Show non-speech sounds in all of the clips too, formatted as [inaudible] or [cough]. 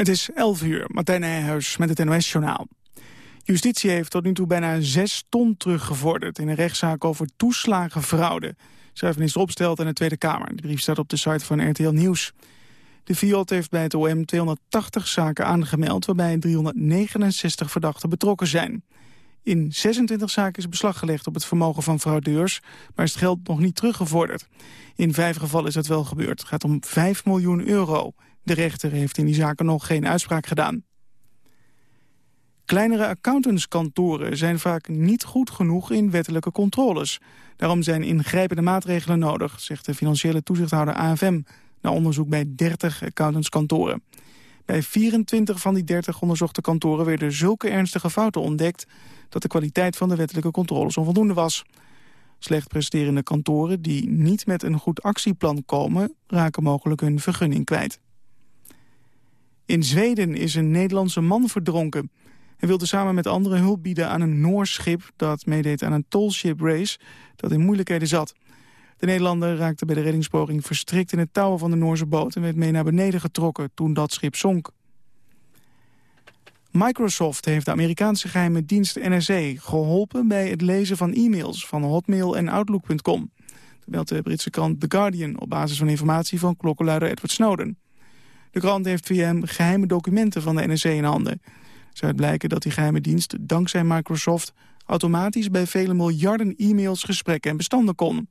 Het is 11 uur, Martijn Nijhuis met het NOS-journaal. Justitie heeft tot nu toe bijna 6 ton teruggevorderd... in een rechtszaak over toeslagenfraude, schrijft minister Opstelt aan de Tweede Kamer. De brief staat op de site van RTL Nieuws. De FIOD heeft bij het OM 280 zaken aangemeld... waarbij 369 verdachten betrokken zijn. In 26 zaken is beslag gelegd op het vermogen van fraudeurs... maar is het geld nog niet teruggevorderd. In vijf gevallen is dat wel gebeurd. Het gaat om 5 miljoen euro... De rechter heeft in die zaken nog geen uitspraak gedaan. Kleinere accountantskantoren zijn vaak niet goed genoeg in wettelijke controles. Daarom zijn ingrijpende maatregelen nodig, zegt de financiële toezichthouder AFM... na onderzoek bij 30 accountantskantoren. Bij 24 van die 30 onderzochte kantoren werden zulke ernstige fouten ontdekt... dat de kwaliteit van de wettelijke controles onvoldoende was. Slecht presterende kantoren die niet met een goed actieplan komen... raken mogelijk hun vergunning kwijt. In Zweden is een Nederlandse man verdronken. Hij wilde samen met anderen hulp bieden aan een Noors schip... dat meedeed aan een tollship race dat in moeilijkheden zat. De Nederlander raakte bij de reddingspoging verstrikt in het touwen van de Noorse boot... en werd mee naar beneden getrokken toen dat schip zonk. Microsoft heeft de Amerikaanse geheime dienst NSA geholpen... bij het lezen van e-mails van Hotmail en Outlook.com. Dat meldt de Britse krant The Guardian op basis van informatie van klokkenluider Edward Snowden. De krant heeft via hem geheime documenten van de NSC in handen. Zou het blijken dat die geheime dienst dankzij Microsoft... automatisch bij vele miljarden e-mails, gesprekken en bestanden kon.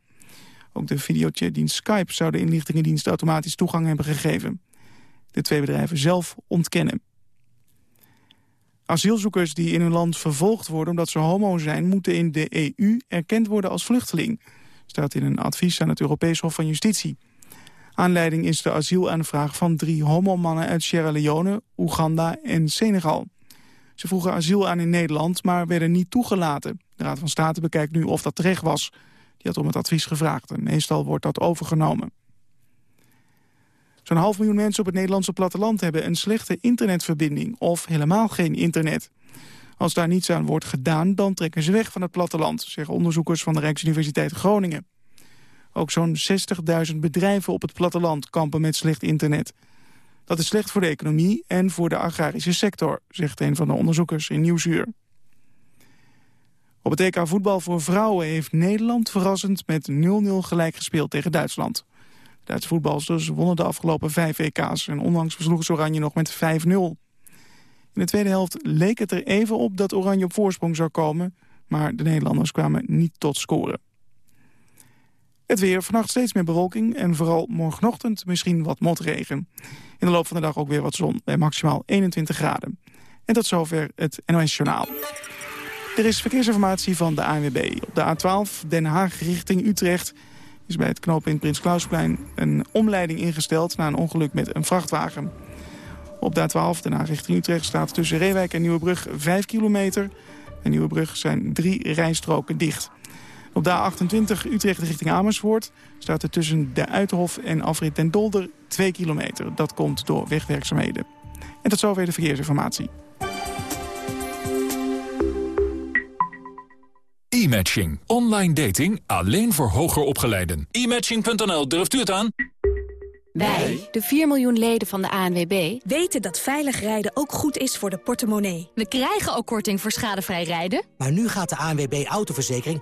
Ook de videochatdienst Skype zou de inlichtingendienst automatisch toegang hebben gegeven. De twee bedrijven zelf ontkennen. Asielzoekers die in hun land vervolgd worden omdat ze homo zijn... moeten in de EU erkend worden als vluchteling. Staat in een advies aan het Europees Hof van Justitie. Aanleiding is de asielaanvraag van drie homomannen uit Sierra Leone, Oeganda en Senegal. Ze vroegen asiel aan in Nederland, maar werden niet toegelaten. De Raad van State bekijkt nu of dat terecht was. Die had om het advies gevraagd en meestal wordt dat overgenomen. Zo'n half miljoen mensen op het Nederlandse platteland hebben een slechte internetverbinding of helemaal geen internet. Als daar niets aan wordt gedaan, dan trekken ze weg van het platteland, zeggen onderzoekers van de Rijksuniversiteit Groningen. Ook zo'n 60.000 bedrijven op het platteland kampen met slecht internet. Dat is slecht voor de economie en voor de agrarische sector, zegt een van de onderzoekers in Nieuwsuur. Op het EK voetbal voor vrouwen heeft Nederland verrassend met 0-0 gelijk gespeeld tegen Duitsland. Duitse voetbalsters wonnen de afgelopen vijf EK's en onlangs versloegen ze Oranje nog met 5-0. In de tweede helft leek het er even op dat Oranje op voorsprong zou komen, maar de Nederlanders kwamen niet tot scoren. Het weer, vannacht steeds meer bewolking en vooral morgenochtend misschien wat motregen. In de loop van de dag ook weer wat zon bij maximaal 21 graden. En tot zover het NOS Journaal. Er is verkeersinformatie van de ANWB. Op de A12 Den Haag richting Utrecht is bij het knooppunt Prins Klausplein een omleiding ingesteld na een ongeluk met een vrachtwagen. Op de A12 Den Haag richting Utrecht staat tussen Reewijk en Nieuwebrug 5 kilometer. En Nieuwebrug zijn drie rijstroken dicht. Op de A28 Utrecht richting Amersfoort staat er tussen de Uithof en Afrit den Dolder 2 kilometer. Dat komt door wegwerkzaamheden. En tot zover de verkeersinformatie. E-matching. Online dating alleen voor hoger opgeleiden. E-matching.nl, durft u het aan? Wij, de 4 miljoen leden van de ANWB, weten dat veilig rijden ook goed is voor de portemonnee. We krijgen ook korting voor schadevrij rijden. Maar nu gaat de ANWB Autoverzekering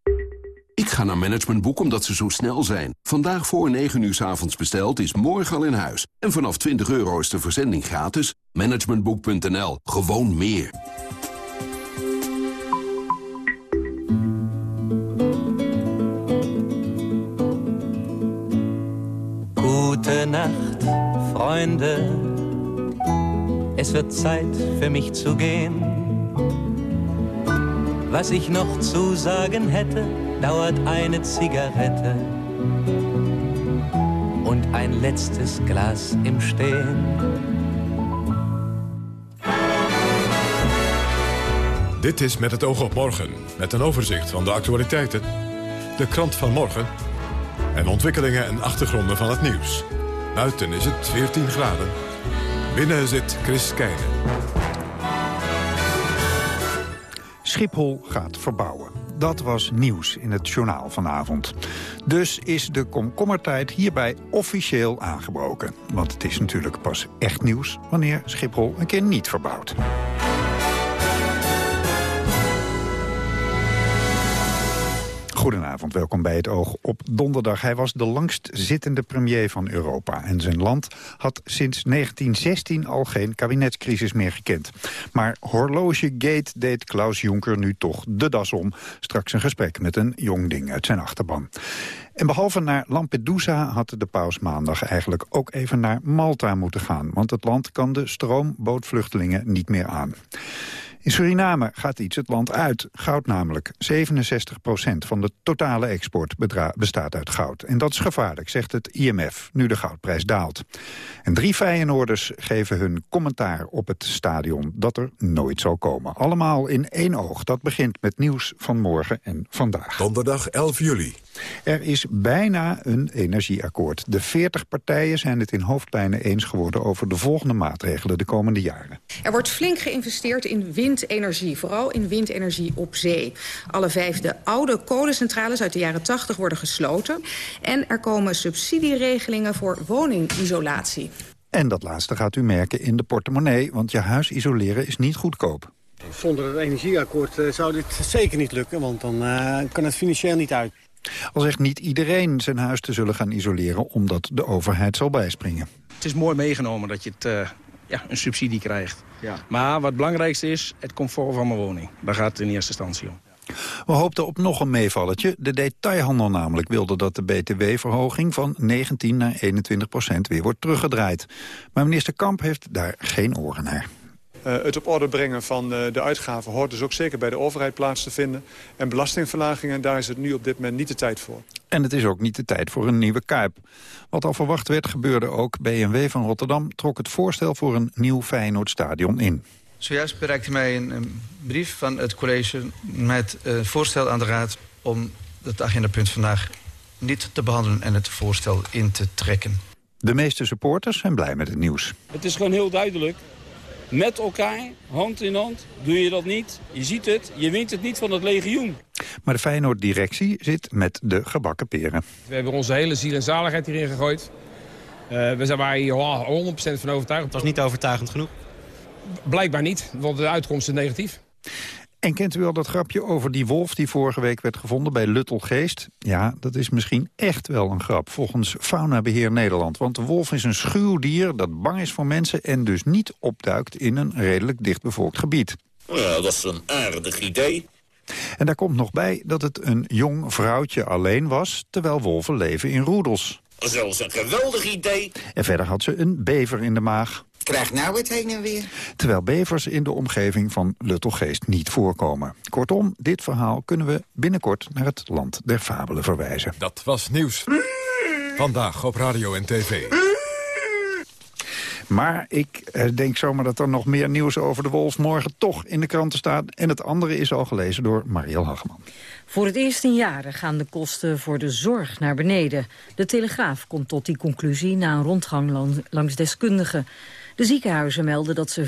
Ik ga naar Managementboek omdat ze zo snel zijn. Vandaag voor 9 uur s avonds besteld is morgen al in huis. En vanaf 20 euro is de verzending gratis. Managementboek.nl. Gewoon meer. Nacht, Freunde. Es wird Zeit für mich zu gehen. Was ich noch zu sagen hätte dauert eine Zigarette und ein letztes Glas im Stehen. Dit is Met het oog op morgen, met een overzicht van de actualiteiten, de krant van morgen en ontwikkelingen en achtergronden van het nieuws. Buiten is het 14 graden. Binnen zit Chris Keijnen. Schiphol gaat verbouwen. Dat was nieuws in het journaal vanavond. Dus is de komkommertijd hierbij officieel aangebroken. Want het is natuurlijk pas echt nieuws wanneer Schiphol een keer niet verbouwt. Goedenavond, welkom bij het Oog op donderdag. Hij was de langst zittende premier van Europa. En zijn land had sinds 1916 al geen kabinetscrisis meer gekend. Maar horlogegate deed Klaus Jonker nu toch de das om. Straks een gesprek met een jong ding uit zijn achterban. En behalve naar Lampedusa had de paus maandag eigenlijk ook even naar Malta moeten gaan. Want het land kan de stroombootvluchtelingen niet meer aan. In Suriname gaat iets het land uit. Goud namelijk. 67% van de totale export bestaat uit goud. En dat is gevaarlijk, zegt het IMF, nu de goudprijs daalt. En drie Feyenoorders geven hun commentaar op het stadion dat er nooit zal komen. Allemaal in één oog. Dat begint met nieuws van morgen en vandaag. Donderdag 11 juli. Er is bijna een energieakkoord. De 40 partijen zijn het in hoofdlijnen eens geworden over de volgende maatregelen de komende jaren. Er wordt flink geïnvesteerd in windenergie, vooral in windenergie op zee. Alle vijf de oude kolencentrales uit de jaren 80 worden gesloten. En er komen subsidieregelingen voor woningisolatie. En dat laatste gaat u merken in de portemonnee, want je huis isoleren is niet goedkoop. Zonder het energieakkoord eh, zou dit zeker niet lukken, want dan uh, kan het financieel niet uit. Al zegt niet iedereen zijn huis te zullen gaan isoleren... omdat de overheid zal bijspringen. Het is mooi meegenomen dat je het, uh, ja, een subsidie krijgt. Ja. Maar wat het belangrijkste is, het comfort van mijn woning. Daar gaat het in eerste instantie om. We hoopten op nog een meevalletje. De detailhandel namelijk wilde dat de btw-verhoging van 19 naar 21 procent weer wordt teruggedraaid. Maar minister Kamp heeft daar geen oren naar. Uh, het op orde brengen van uh, de uitgaven hoort dus ook zeker bij de overheid plaats te vinden. En belastingverlagingen, daar is het nu op dit moment niet de tijd voor. En het is ook niet de tijd voor een nieuwe Kuip. Wat al verwacht werd, gebeurde ook. BMW van Rotterdam trok het voorstel voor een nieuw Feyenoordstadion in. Zojuist bereikte mij een, een brief van het college met uh, voorstel aan de Raad... om het agendapunt vandaag niet te behandelen en het voorstel in te trekken. De meeste supporters zijn blij met het nieuws. Het is gewoon heel duidelijk met elkaar, hand in hand, doe je dat niet. Je ziet het, je wint het niet van het legioen. Maar de Feyenoord-directie zit met de gebakken peren. We hebben onze hele ziel en zaligheid hierin gegooid. Uh, we zijn maar hier oh, 100% van overtuigd. Het was niet overtuigend genoeg? Blijkbaar niet, want de uitkomst is negatief. En kent u al dat grapje over die wolf die vorige week werd gevonden bij Luttelgeest? Ja, dat is misschien echt wel een grap, volgens Faunabeheer Nederland. Want de wolf is een schuw dier dat bang is voor mensen... en dus niet opduikt in een redelijk dichtbevolkt gebied. Ja, dat is een aardig idee. En daar komt nog bij dat het een jong vrouwtje alleen was... terwijl wolven leven in roedels. Zelfs een geweldig idee. En verder had ze een bever in de maag. Krijg nou het heen en weer. Terwijl bevers in de omgeving van Luttelgeest niet voorkomen. Kortom, dit verhaal kunnen we binnenkort naar het land der fabelen verwijzen. Dat was nieuws. Vandaag op radio en tv. Maar ik eh, denk zomaar dat er nog meer nieuws over de wolf morgen toch in de kranten staat. En het andere is al gelezen door Marielle Hageman. Voor het eerst in jaren gaan de kosten voor de zorg naar beneden. De Telegraaf komt tot die conclusie na een rondgang langs deskundigen. De ziekenhuizen melden dat ze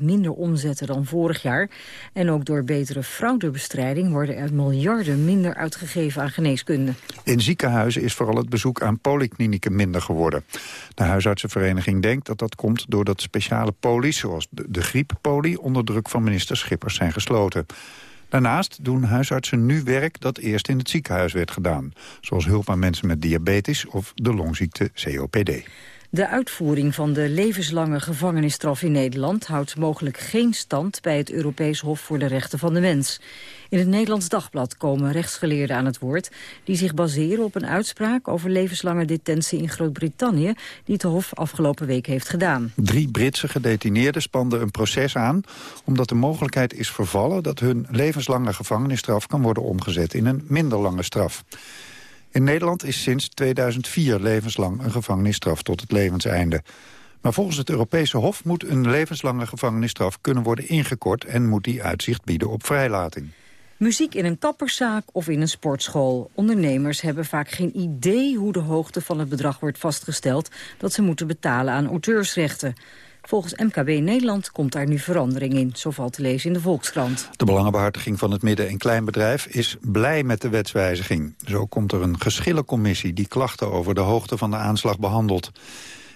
5% minder omzetten dan vorig jaar. En ook door betere fraudebestrijding worden er miljarden minder uitgegeven aan geneeskunde. In ziekenhuizen is vooral het bezoek aan polyklinieken minder geworden. De huisartsenvereniging denkt dat dat komt doordat speciale polies, zoals de, grieppolie, onder druk van minister Schippers zijn gesloten. Daarnaast doen huisartsen nu werk dat eerst in het ziekenhuis werd gedaan. Zoals hulp aan mensen met diabetes of de longziekte COPD. De uitvoering van de levenslange gevangenisstraf in Nederland houdt mogelijk geen stand bij het Europees Hof voor de Rechten van de Mens. In het Nederlands Dagblad komen rechtsgeleerden aan het woord... die zich baseren op een uitspraak over levenslange detentie in Groot-Brittannië... die het Hof afgelopen week heeft gedaan. Drie Britse gedetineerden spanden een proces aan... omdat de mogelijkheid is vervallen dat hun levenslange gevangenisstraf... kan worden omgezet in een minder lange straf. In Nederland is sinds 2004 levenslang een gevangenisstraf tot het levenseinde. Maar volgens het Europese Hof moet een levenslange gevangenisstraf kunnen worden ingekort... en moet die uitzicht bieden op vrijlating. Muziek in een kapperszaak of in een sportschool. Ondernemers hebben vaak geen idee hoe de hoogte van het bedrag wordt vastgesteld... dat ze moeten betalen aan auteursrechten. Volgens MKB Nederland komt daar nu verandering in, zo valt te lezen in de Volkskrant. De belangenbehartiging van het midden- en kleinbedrijf is blij met de wetswijziging. Zo komt er een geschillencommissie die klachten over de hoogte van de aanslag behandelt.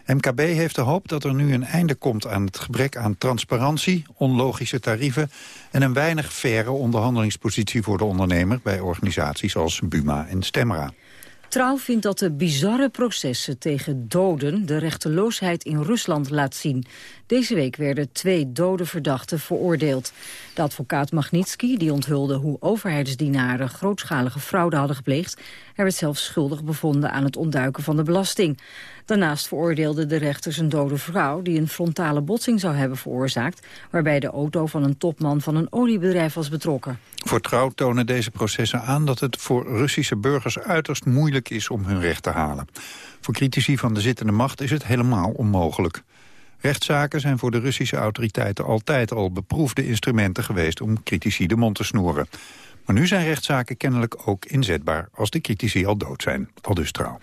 MKB heeft de hoop dat er nu een einde komt aan het gebrek aan transparantie, onlogische tarieven en een weinig faire onderhandelingspositie voor de ondernemer bij organisaties als Buma en Stemra. Trouw vindt dat de bizarre processen tegen doden de rechteloosheid in Rusland laat zien. Deze week werden twee dode verdachten veroordeeld. De advocaat Magnitsky, die onthulde hoe overheidsdienaren grootschalige fraude hadden gepleegd, hij werd zelfs schuldig bevonden aan het ontduiken van de belasting. Daarnaast veroordeelde de rechters een dode vrouw die een frontale botsing zou hebben veroorzaakt, waarbij de auto van een topman van een oliebedrijf was betrokken. Voor trouw tonen deze processen aan dat het voor Russische burgers uiterst moeilijk is om hun recht te halen. Voor critici van de zittende macht is het helemaal onmogelijk. Rechtszaken zijn voor de Russische autoriteiten altijd al beproefde instrumenten geweest om critici de mond te snoeren. Maar nu zijn rechtszaken kennelijk ook inzetbaar als de critici al dood zijn. Al dus trouw.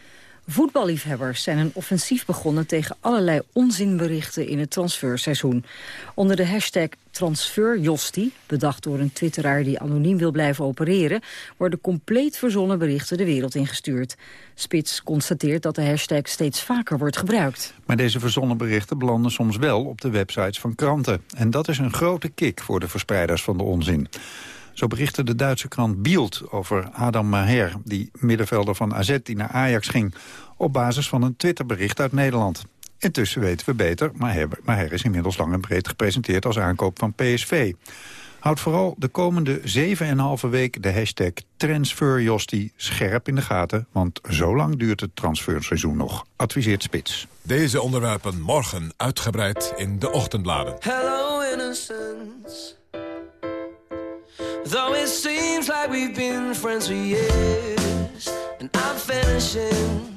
Voetballiefhebbers zijn een offensief begonnen tegen allerlei onzinberichten in het transferseizoen. Onder de hashtag transferjosti, bedacht door een twitteraar die anoniem wil blijven opereren, worden compleet verzonnen berichten de wereld ingestuurd. Spits constateert dat de hashtag steeds vaker wordt gebruikt. Maar deze verzonnen berichten belanden soms wel op de websites van kranten. En dat is een grote kick voor de verspreiders van de onzin. Zo berichtte de Duitse krant Bild over Adam Maher... die middenvelder van AZ die naar Ajax ging... op basis van een Twitterbericht uit Nederland. Intussen weten we beter, maar Maher is inmiddels lang en breed gepresenteerd... als aankoop van PSV. Houd vooral de komende 7,5 week de hashtag TransferJosti scherp in de gaten... want zo lang duurt het transferseizoen nog, adviseert Spits. Deze onderwerpen morgen uitgebreid in de ochtendbladen. Hello innocence Though it seems like we've been friends for years And I'm finishing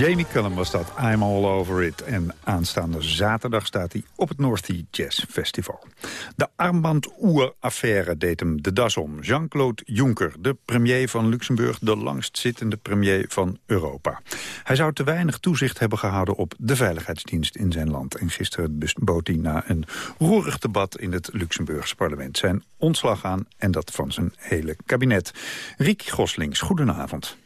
Jamie Cullum was dat, I'm all over it. En aanstaande zaterdag staat hij op het North Sea Jazz Festival. De armbandoer-affaire deed hem de das om. Jean-Claude Juncker, de premier van Luxemburg... de langstzittende premier van Europa. Hij zou te weinig toezicht hebben gehouden op de veiligheidsdienst in zijn land. En gisteren bood hij na een roerig debat in het Luxemburgse parlement... zijn ontslag aan en dat van zijn hele kabinet. Riek Goslings, goedenavond.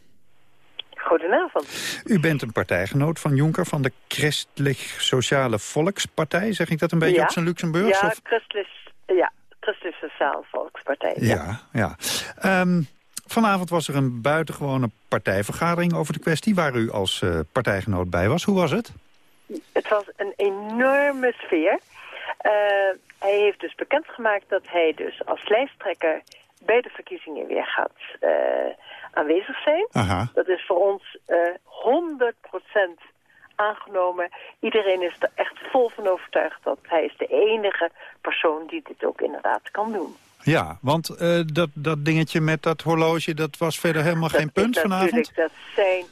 Goedenavond. U bent een partijgenoot van Juncker van de Christelijk Sociale Volkspartij. Zeg ik dat een beetje ja. op zijn Luxemburgs? Ja, of- Christelijk, ja, Christelijk Sociaal Volkspartij. Ja. ja. ja. Ehm, vanavond was er een buitengewone partijvergadering over de kwestie... waar u als eh, partijgenoot bij was. Hoe was het? Het was een enorme sfeer. Eh, hij heeft dus bekendgemaakt dat hij dus als lijsttrekker bij de verkiezingen weer gaat eh, aanwezig zijn. Aha. Dat is voor ons eh 100% aangenomen. Iedereen is er echt vol van overtuigd dat hij is de enige persoon die dit ook inderdaad kan doen. Ja, want eh, dat, dat dingetje met dat horloge... dat was verder helemaal geen punt vanavond? Dat zijn...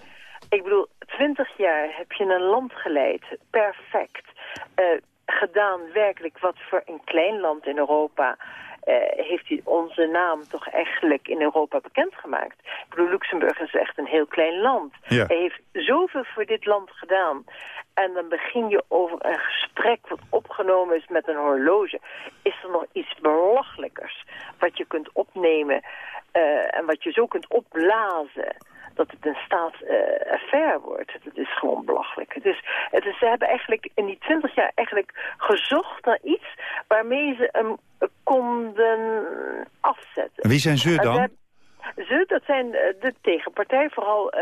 Ik bedoel, twintig jaar heb je een land geleid. Perfect. Eh, gedaan werkelijk wat voor een klein land in Europa... eh, heeft hij onze naam toch eigenlijk in Europa bekendgemaakt. Ik bedoel, Luxemburg is echt een heel klein land. Ja. Hij heeft zoveel voor dit land gedaan. En dan begin je over een gesprek wat opgenomen is met een horloge. Is er nog iets belachelijkers wat je kunt opnemen eh, en wat je zo kunt opblazen dat het een staatsaffaire wordt. Het is gewoon belachelijk. Is, het is, ze hebben eigenlijk in die twintig jaar eigenlijk gezocht naar iets waarmee ze hem afzetten. Wie zijn ze En dan? Ze, dat zijn eh, de tegenpartij, vooral eh,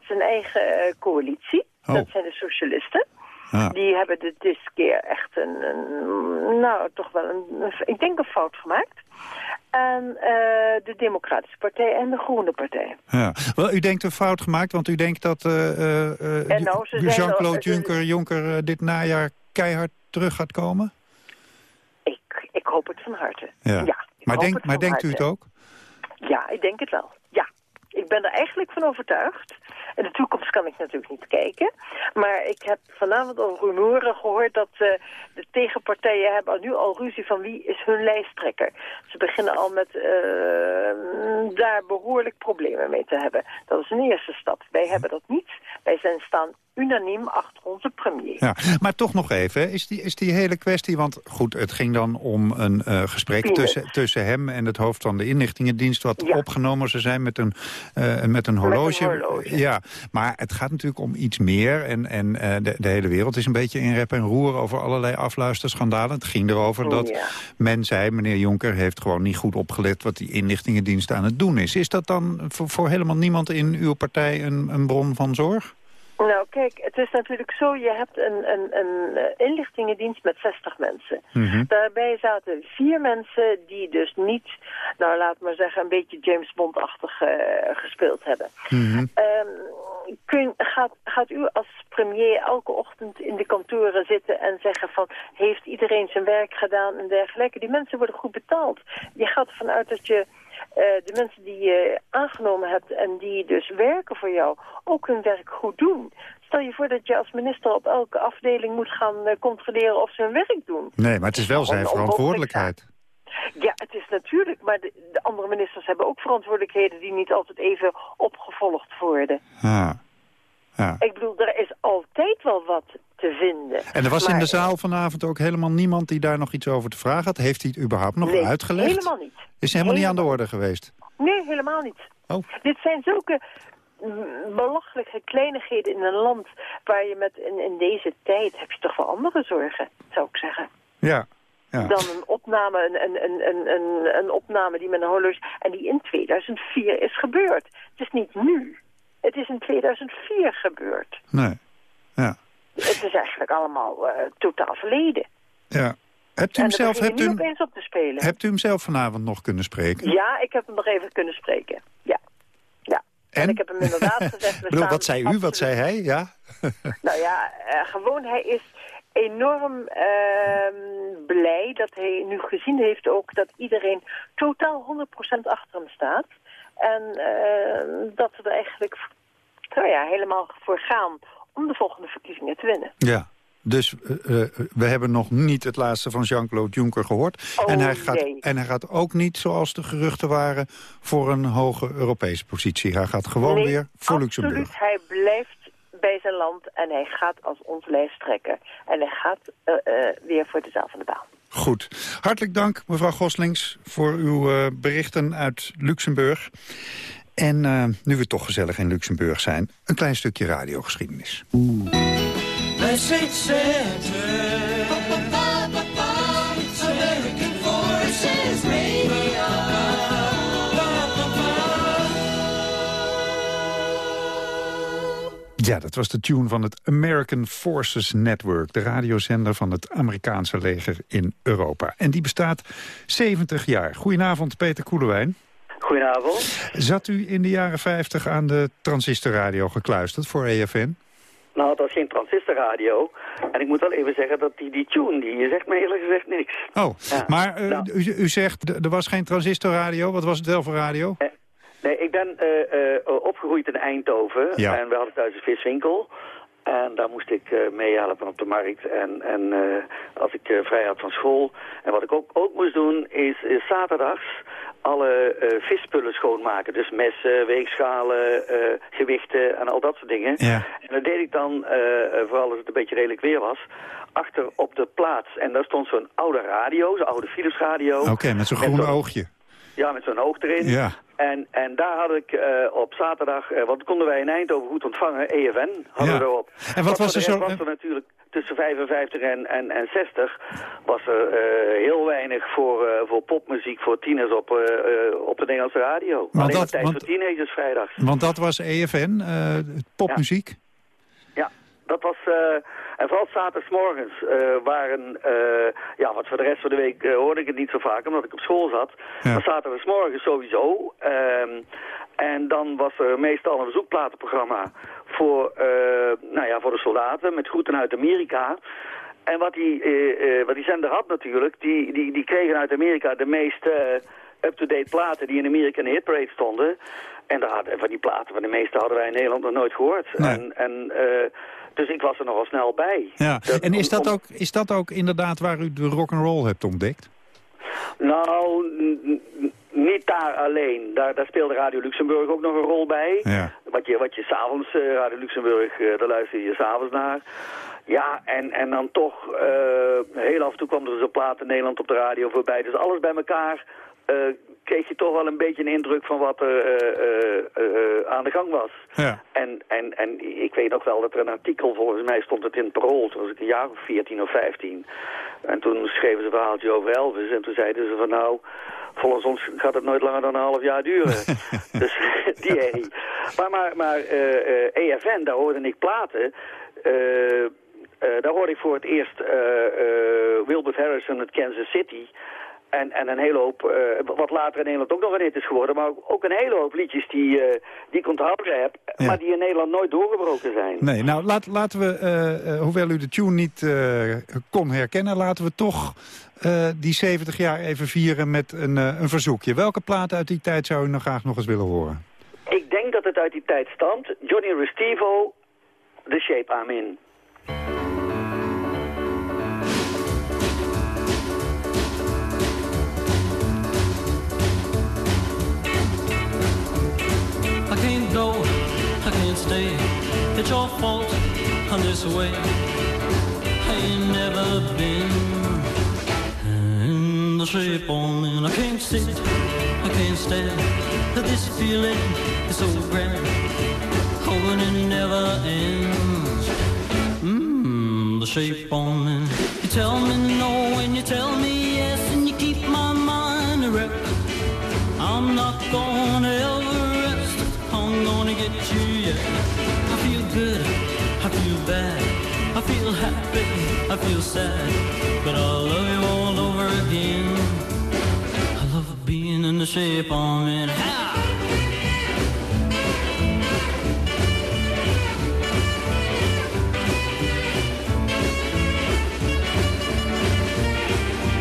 zijn eigen eh, coalitie. Oh. Dat zijn de socialisten. Ah. Die hebben dit dit keer echt een, een nou toch wel een, ik denk een fout gemaakt. En eh, de Democratische Partij en de Groene Partij. Ja. Wel, u denkt een fout gemaakt, want u denkt dat eh, eh, eh, En nou, Jean-Claude Juncker, Juncker eh, dit najaar keihard terug gaat komen? Ik, ik hoop het van harte. Ja. Maar denk, maar denkt u het ook? Ja, ik denk het wel. Ja. Ik ben er eigenlijk van overtuigd. In de toekomst kan ik natuurlijk niet kijken. Maar ik heb vanavond al rumoeren gehoord dat eh, de tegenpartijen hebben nu al ruzie van wie is hun lijsttrekker. Ze beginnen al met eh, daar behoorlijk problemen mee te hebben. Dat is een eerste stap. Wij hebben dat niet. Wij zijn staan unaniem achter onze premier. Ja, maar toch nog even, is die, is die hele kwestie... want goed, het ging dan om een eh, gesprek tussen, tussen hem en het hoofd van de inlichtingendienst... wat opgenomen zou zijn met een, met een horloge. horloge. Ja, maar het gaat natuurlijk om iets meer. En, en eh, de, de hele wereld is een beetje in rep en roer over allerlei afluisterschandalen. Het ging erover dat Ja. men zei, meneer Jonker heeft gewoon niet goed opgelet... wat die inlichtingendienst aan het doen is. Is dat dan voor, voor helemaal niemand in uw partij een, een bron van zorg? Nou, kijk, het is natuurlijk zo, je hebt een, een, een eh, inlichtingendienst met 60 mensen. Mhm. Daarbij zaten vier mensen die dus niet, nou laat maar zeggen, een beetje James Bond-achtig eh, gespeeld hebben. Mhm. Ehm, kun, gaat, gaat u als premier elke ochtend in de kantoren zitten en zeggen van... heeft iedereen zijn werk gedaan en dergelijke? Die mensen worden goed betaald. Je gaat ervan uit dat je de mensen die je aangenomen hebt en die dus werken voor jou... ook hun werk goed doen. Stel je voor dat je als minister op elke afdeling moet gaan eh, controleren of ze hun werk doen. Nee, maar het is wel zijn verantwoordelijkheid. Ja, het is natuurlijk, maar de, de andere ministers hebben ook verantwoordelijkheden die niet altijd even opgevolgd worden. Ja. Ja. Ik bedoel, er is altijd wel wat te vinden. En er was in de zaal vanavond ook helemaal niemand die daar nog iets over te vragen had. Heeft hij het überhaupt nog nee, uitgelegd? helemaal niet. Is helemaal niet aan de orde geweest? Nee, helemaal niet. Oh. Dit zijn zulke mm, belachelijke kleinigheden in een land waar je met in, in deze tijd heb je toch wel andere zorgen, zou ik zeggen. Ja. ja. Dan een opname, een, een, een, een, een, een opname die met een horloge en die in 2004 is gebeurd. Het is niet nu. Het is in 2004 gebeurd. Nee. Ja. Het is eigenlijk allemaal eh, totaal verleden. Ja. Hebt u hem zelf, hebt u, hem- op te spelen. hebt u hem zelf vanavond nog kunnen spreken? Ja, ik heb hem nog even kunnen spreken. Ja. ja. En? ik heb hem inderdaad gezegd... [laughs] bedoel, wat zei u, wat zei hij? Ja? [laughs] Nou ja, eh, gewoon hij is enorm ehm, blij dat hij nu gezien heeft ook dat iedereen totaal 100% achter hem staat. En eh, dat we er eigenlijk nou ja, helemaal voor gaan om de volgende verkiezingen te winnen. Ja. Dus eh, eh, we hebben nog niet het laatste van Jean-Claude Juncker gehoord. Oh, en, hij gaat, nee. en hij gaat ook niet, zoals de geruchten waren... voor een hoge Europese positie. Hij gaat gewoon Nee, weer voor absoluut. Luxemburg. Hij blijft bij zijn land en hij gaat als ons lijsttrekker. En hij gaat eh, eh, weer voor de zaal van de baan. Goed. Hartelijk dank, mevrouw Goslings, voor uw eh, berichten uit Luxemburg. En eh, nu we toch gezellig in Luxemburg zijn, een klein stukje radiogeschiedenis. Ja, dat was de tune van het American Forces Network... de radiozender van het Amerikaanse leger in Europa. En die bestaat 70 jaar. Goedenavond, Peter Koelewijn. Goedenavond. Zat u in de jaren 50 aan de transistorradio gekluisterd voor EFN? Nou, het was geen transistorradio. En ik moet wel even zeggen dat die, die tune, die zegt me eerlijk gezegd niks. Oh, Ja. maar eh, Nou. u, u zegt, er was geen transistorradio. Wat was het wel voor radio? Nee, ik ben eh, eh, opgegroeid in Eindhoven. Ja. En we hadden thuis een viswinkel. En daar moest ik eh, meehelpen op de markt. En, en als ik vrij had van school. En wat ik ook, ook moest doen, is, is zaterdags alle visspullen schoonmaken. Dus messen, weegschalen, gewichten en al dat soort dingen. Ja. En dat deed ik dan, vooral als het een beetje redelijk weer was, achter op de plaats. En daar stond zo'n oude radio, zo'n oude Philips radio. Oké, met zo'n groen oogje. Ja, met zo'n oog erin. Ja. En, en daar had ik eh, op zaterdag, eh, want konden wij in Eindhoven goed ontvangen, EFN hadden Ja. we erop. En wat was er zo- was er natuurlijk tussen 55 en, en, en 60 was er eh, heel weinig voor, voor popmuziek voor tieners op, op de Nederlandse radio. Alleen dat- tijd want- voor teenagers vrijdags. Want dat was EFN, popmuziek. Ja, dat was... en vooral zaterdagmorgens eh waren... eh, ja, wat voor de rest van de week eh, hoorde ik het niet zo vaak, omdat ik op school zat. Maar zaterdagmorgens sowieso. Ehm, en dan was er meestal een bezoekplatenprogramma voor, nou ja, voor de soldaten met groeten uit Amerika. En wat die, wat die zender had natuurlijk, die, die, die kregen uit Amerika de meest up-to-date platen die in Amerika in de hitparade stonden. En daar hadden, van die platen van de meeste hadden wij in Nederland nog nooit gehoord. En, en, eh, dus ik was er nogal snel bij. Ja. Dat- En is dat, om- ook, is dat ook inderdaad waar u de rock'n'roll hebt ontdekt? Nou, niet daar alleen. Daar, daar speelde Radio Luxemburg ook nog een rol bij. Ja. Wat je, wat je s'avonds, eh Radio Luxemburg, eh, daar luister je s'avonds naar. Ja, en, en dan toch, eh, heel af en toe kwam er zo'n plaat in Nederland op de radio voorbij. Dus alles bij elkaar kreeg je toch wel een beetje een indruk van wat er eh, eh, eh, aan de gang was. Ja. En, en, en ik weet nog wel dat er een artikel, volgens mij stond het in het Parool, toen was ik een jaar of 14 of 15. En toen schreven ze een verhaaltje over Elvis en toen zeiden ze van nou, volgens ons gaat het nooit langer dan een half jaar duren. [laughs] dus [laughs] die herrie. Maar, maar, maar eh, eh, EFN, daar hoorde ik platen. eh, eh, daar hoorde ik voor het eerst eh, eh, Wilbert Harrison met Kansas City. En, en een hele hoop, eh, wat later in Nederland ook nog een hit is geworden, maar ook, een hele hoop liedjes die, eh, die ik onthouden heb, maar die in Nederland nooit doorgebroken zijn. Nee, nou laat, laten we, eh, hoewel u de tune niet kon herkennen... laten we toch die 70 jaar even vieren met een, een verzoekje. Welke plaat uit die tijd zou u nog graag nog eens willen horen? Ik denk dat het uit die tijd stamt. Johnny Restivo, The Shape I'm In. Can't go, I can't stay. It's your fault I'm this way. I ain't never been in the shape I'm in. I can't sit, I can't stand. This feeling is so grand. Hoping it never ends. Mmm, the shape I'm in. You tell me no and you tell me feel happy, I feel sad, but I'll love you all over again. I love being in the shape I'm in. Ha!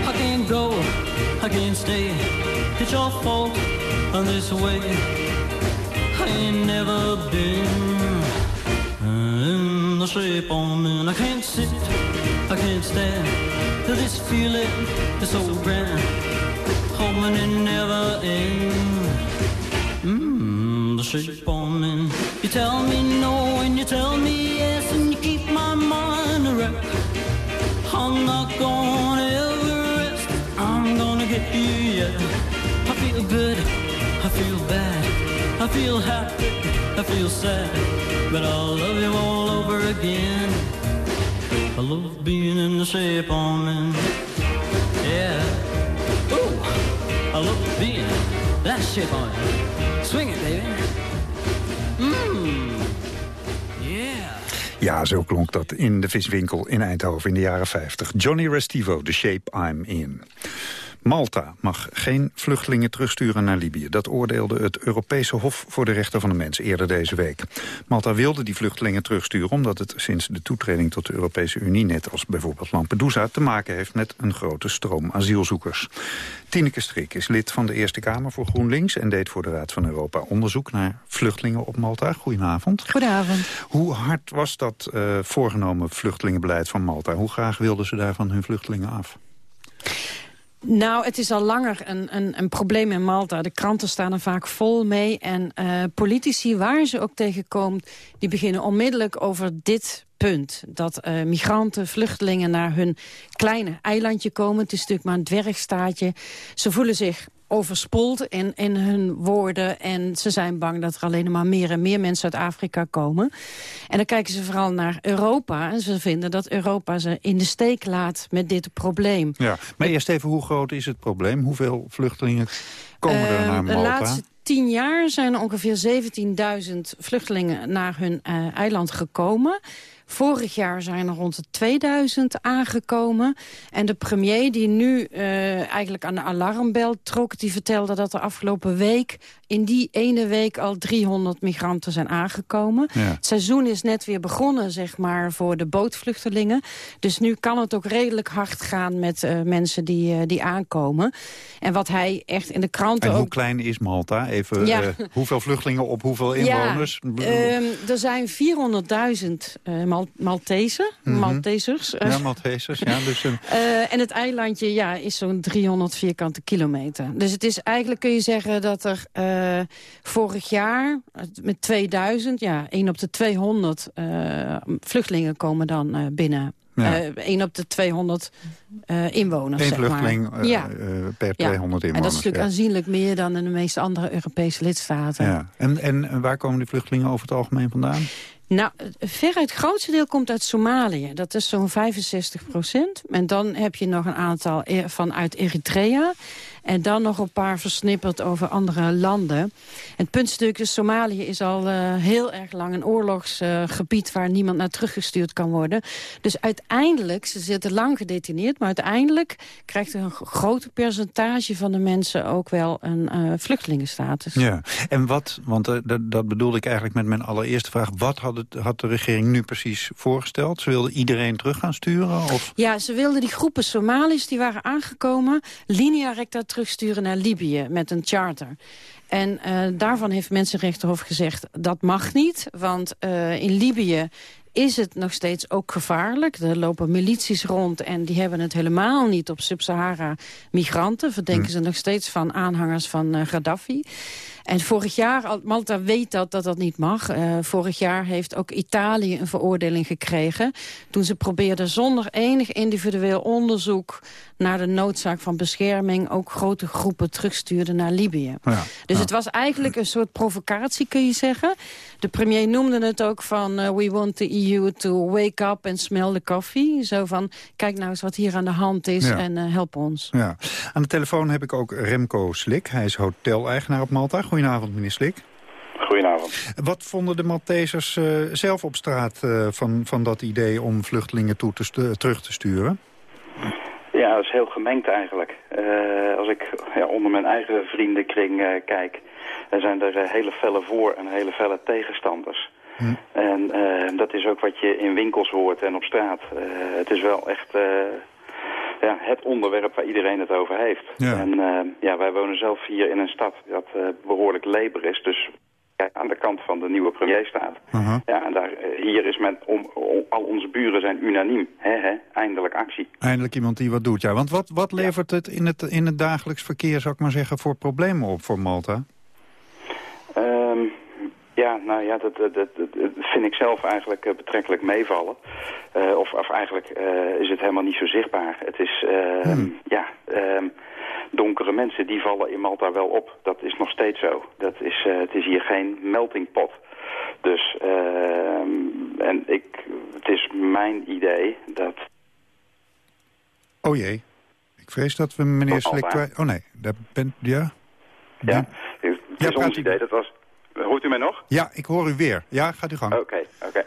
I can't go, I can't stay. It's your fault on this way. I ain't never been the shape I'm. I can't sit, I can't stand. This feeling is so grand, hoping it never ends. Mmm, the shape I'm in. You tell me no and you tell me yes, and you keep my mind a wreck. I'm not gonna ever rest. I'm gonna get you yet. I feel good, I feel bad, I feel happy, I feel sad, but I'll love you all over again. I love being in the shape I'm in. Yeah. Ooh, I love being that shape I'm in. Swing it, baby. Mmm. Yeah. Ja, zo klonk dat in de viswinkel in Eindhoven in de jaren 50. Johnny Restivo, The Shape I'm In. Malta mag geen vluchtelingen terugsturen naar Libië. Dat oordeelde het Europese Hof voor de Rechten van de Mens eerder deze week. Malta wilde die vluchtelingen terugsturen... omdat het sinds de toetreding tot de Europese Unie... net als bijvoorbeeld Lampedusa te maken heeft met een grote stroom asielzoekers. Tineke Strik is lid van de Eerste Kamer voor GroenLinks... en deed voor de Raad van Europa onderzoek naar vluchtelingen op Malta. Goedenavond. Goedenavond. Hoe hard was dat uh, voorgenomen vluchtelingenbeleid van Malta? Hoe graag wilden ze daarvan hun vluchtelingen af? Nou, het is al langer een, een, een, probleem in Malta. De kranten staan er vaak vol mee. En uh, politici, waar ze ook tegenkomt... die beginnen onmiddellijk over dit punt. Dat uh, migranten, vluchtelingen naar hun kleine eilandje komen. Het is natuurlijk maar een dwergstaatje. Ze voelen zich overspoeld in, in hun woorden. En ze zijn bang dat er alleen maar meer en meer mensen uit Afrika komen. En dan kijken ze vooral naar Europa. En ze vinden dat Europa ze in de steek laat met dit probleem. Ja, maar eerst even, hoe groot is het probleem? Hoeveel vluchtelingen komen uh, er naar Malta? De laatste tien jaar zijn er ongeveer 17.000 vluchtelingen naar hun uh, eiland gekomen. Vorig jaar zijn er rond de 2000 aangekomen. En de premier die nu uh, eigenlijk aan de alarmbel trok... die vertelde dat de afgelopen week... in die ene week al 300 migranten zijn aangekomen. Ja. Het seizoen is net weer begonnen, zeg maar, voor de bootvluchtelingen. Dus nu kan het ook redelijk hard gaan met uh, mensen die, uh, die aankomen. En wat hij echt in de kranten En hoe ook... klein is Malta? Even, ja. hoeveel vluchtelingen op hoeveel inwoners? Ja, er zijn 400.000 Mal Maltese, mm -hmm. Maltesers. Ja, Maltesers, ja. Dus een... uh, [laughs] en het eilandje ja, is zo'n 300 vierkante kilometer. Dus het is eigenlijk, kun je zeggen, dat er uh, vorig jaar met 2000... ja, 1 op de 200 uh, vluchtelingen komen dan binnen. Ja. Uh, 1 op de 200 uh, inwoners, Eén zeg vluchteling maar. ja. per 200 ja. inwoners. En dat is natuurlijk aanzienlijk meer dan in de meeste andere Europese lidstaten. Ja. En, en waar komen die vluchtelingen over het algemeen vandaan? Nou, veruit het grootste deel komt uit Somalië. Dat is zo'n 65 procent. En dan heb je nog een aantal vanuit Eritrea. En dan nog een paar versnipperd over andere landen. En het punt is Somalië is al uh, heel erg lang een oorlogsgebied... Uh, waar niemand naar teruggestuurd kan worden. Dus uiteindelijk, ze zitten lang gedetineerd... maar uiteindelijk krijgt een groot percentage van de mensen... ook wel een uh, vluchtelingenstatus. Ja, en wat, want uh, dat, dat bedoelde ik eigenlijk met mijn allereerste vraag... wat had, het, had de regering nu precies voorgesteld? Ze wilden iedereen terug gaan sturen? Of? Ja, ze wilden die groepen Somaliërs die waren aangekomen... linea recta terugsturen naar Libië met een charter. En uh, daarvan heeft Mensenrechtenhof gezegd dat mag niet. Want uh, in Libië is het nog steeds ook gevaarlijk. Er lopen milities rond en die hebben het helemaal niet op Sub-Sahara migranten. Verdenken hm. ze nog steeds van aanhangers van uh, Gaddafi. En vorig jaar, Malta weet dat dat, dat niet mag. Uh, vorig jaar heeft ook Italië een veroordeling gekregen. Toen ze probeerden zonder enig individueel onderzoek... naar de noodzaak van bescherming... ook grote groepen terugstuurden naar Libië. Ja, dus ja. het was eigenlijk een soort provocatie, kun je zeggen. De premier noemde het ook van... Uh, we want the EU to wake up and smell the coffee. Zo van, kijk nou eens wat hier aan de hand is ja. en uh, help ons. Ja. Aan de telefoon heb ik ook Remco Slik. Hij is hoteleigenaar op Malta. Goedenavond, meneer Slik. Goedenavond. Wat vonden de Maltesers uh, zelf op straat uh, van, van dat idee om vluchtelingen toe te terug te sturen? Ja, dat is heel gemengd eigenlijk. Eh, als ik ja, onder mijn eigen vriendenkring eh, kijk, dan zijn er eh, hele felle voor- en hele felle tegenstanders. Hm. En eh, dat is ook wat je in winkels hoort en op straat. Eh, het is wel echt eh, ja, het onderwerp waar iedereen het over heeft. Ja. En eh, ja, wij wonen zelf hier in een stad dat eh, behoorlijk Labour is. Dus aan de kant van de nieuwe premier staat. Aha. Ja, en daar, eh, hier is men, om, om- al onze buren zijn unaniem. Hè, hè, eindelijk actie. Eindelijk iemand die wat doet, ja. Want wat, wat levert het in, het in het dagelijks verkeer, zou ik maar zeggen, voor problemen op voor Malta? Ja, nou ja, dat, dat, dat, dat vind ik zelf eigenlijk eh, betrekkelijk meevallen. Eh, of, of eigenlijk eh, is het helemaal niet zo zichtbaar. Het is, ehm, ja, ehm, donkere mensen die vallen in Malta wel op. Dat is nog steeds zo. Dat is, het is hier geen melting pot. Dus, ehm, en ik, het is mijn idee dat Oh jee. Ik vrees dat we meneer Slik. Oh nee, daar ben... Ja? Ja, het is ons idee. Dat was, hoort u mij nog? Ja, ik hoor u weer. Ja, gaat u gang. Oké, oké.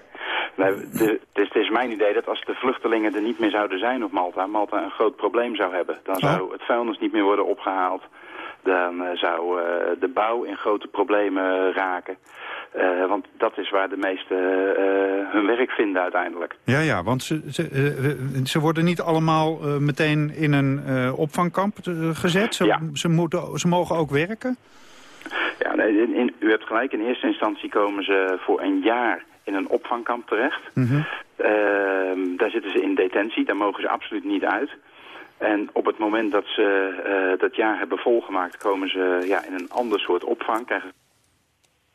Het, is, het is mijn idee dat als de vluchtelingen er niet meer zouden zijn op Malta, Malta een groot probleem zou hebben. Dan zou het vuilnis niet meer worden opgehaald. Dan eh, zou eh, de bouw in grote problemen raken. Eh, want dat is waar de meesten hun werk vinden uiteindelijk. Ja, ja, want ze, ze, ze worden niet allemaal meteen in een opvangkamp gezet. Ze, ze, moeten, ze mogen ook werken. Ja, nee, in, in- u hebt gelijk. In eerste instantie komen ze voor een jaar in een opvangkamp terecht. Ehm, daar zitten ze in detentie, daar mogen ze absoluut niet uit. En op het moment dat ze eh, dat jaar hebben volgemaakt, komen ze ja, in een ander soort opvang. Krijgen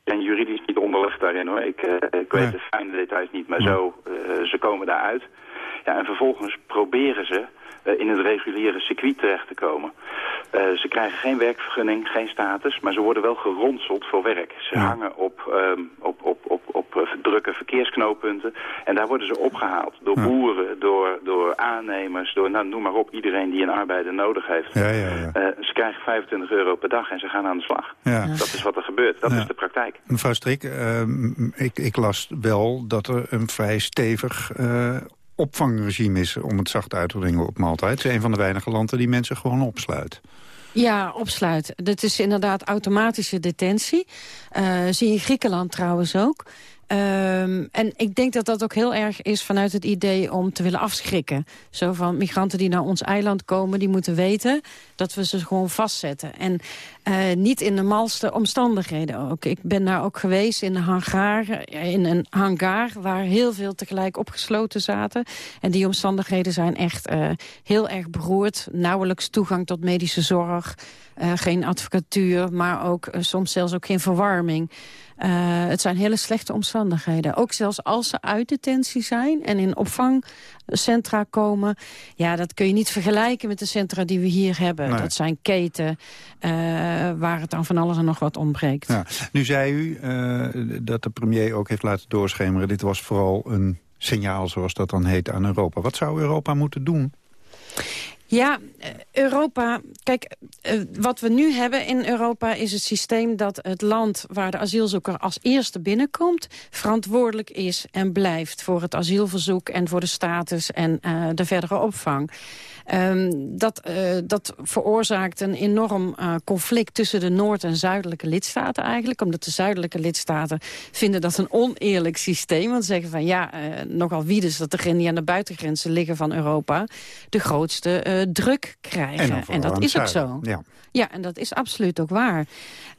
en juridisch niet onderlegd daarin hoor. Ik, eh, ik weet de fijne details niet, maar zo, eh, ze komen daaruit. Ja, en vervolgens proberen ze in het reguliere circuit terecht te komen. Eh, ze krijgen geen werkvergunning, geen status, maar ze worden wel geronseld voor werk. Ze hangen op, ehm, op, op, op, op eh, drukke verkeersknooppunten en daar worden ze opgehaald. Door boeren, door, door aannemers, door nou, noem maar op, iedereen die een arbeider nodig heeft. Ja, ja, ja. Eh, ze krijgen 25 euro per dag en ze gaan aan de slag. Dat is wat er gebeurt, dat is de praktijk. Mevrouw Strik, eh, ik, ik las wel dat er een vrij stevig eh, opvangregime is... om het zacht uit te drukken op Malta. Het is een van de weinige landen die mensen gewoon opsluit. Ja, opsluit. Dat is inderdaad automatische detentie. Eh, zie je Griekenland trouwens ook. Ehm, en ik denk dat dat ook heel erg is vanuit het idee om te willen afschrikken. Zo van migranten die naar ons eiland komen, die moeten weten dat we ze gewoon vastzetten. En eh, niet in de malste omstandigheden ook. Ik ben daar ook geweest in een hangar, in een hangar waar heel veel tegelijk opgesloten zaten. En die omstandigheden zijn echt eh, heel erg beroerd. Nauwelijks toegang tot medische zorg, eh, geen advocatuur, maar ook soms zelfs ook geen verwarming. Eh, het zijn hele slechte omstandigheden. Ook zelfs als ze uit detentie zijn en in opvangcentra komen. Ja, dat kun je niet vergelijken met de centra die we hier hebben. Nee. Dat zijn keten eh, waar het aan van alles en nog wat ontbreekt. Ja. Nu zei u eh, dat de premier ook heeft laten doorschemeren... dit was vooral een signaal, zoals dat dan heet, aan Europa. Wat zou Europa moeten doen? Ja, eh, Europa... Kijk, eh, wat we nu hebben in Europa is het systeem dat het land waar de asielzoeker als eerste binnenkomt... verantwoordelijk is en blijft voor het asielverzoek en voor de status en eh, de verdere opvang. Ehm, dat, dat veroorzaakt een enorm conflict tussen de Noord- en Zuidelijke lidstaten eigenlijk. Omdat de Zuidelijke lidstaten vinden dat een oneerlijk systeem. Want ze zeggen van ja, nogal wie dus dat degenen die aan de buitengrenzen liggen van Europa... de grootste druk krijgen. En, dat is ook zo. Ja. Ja, en dat is absoluut ook waar.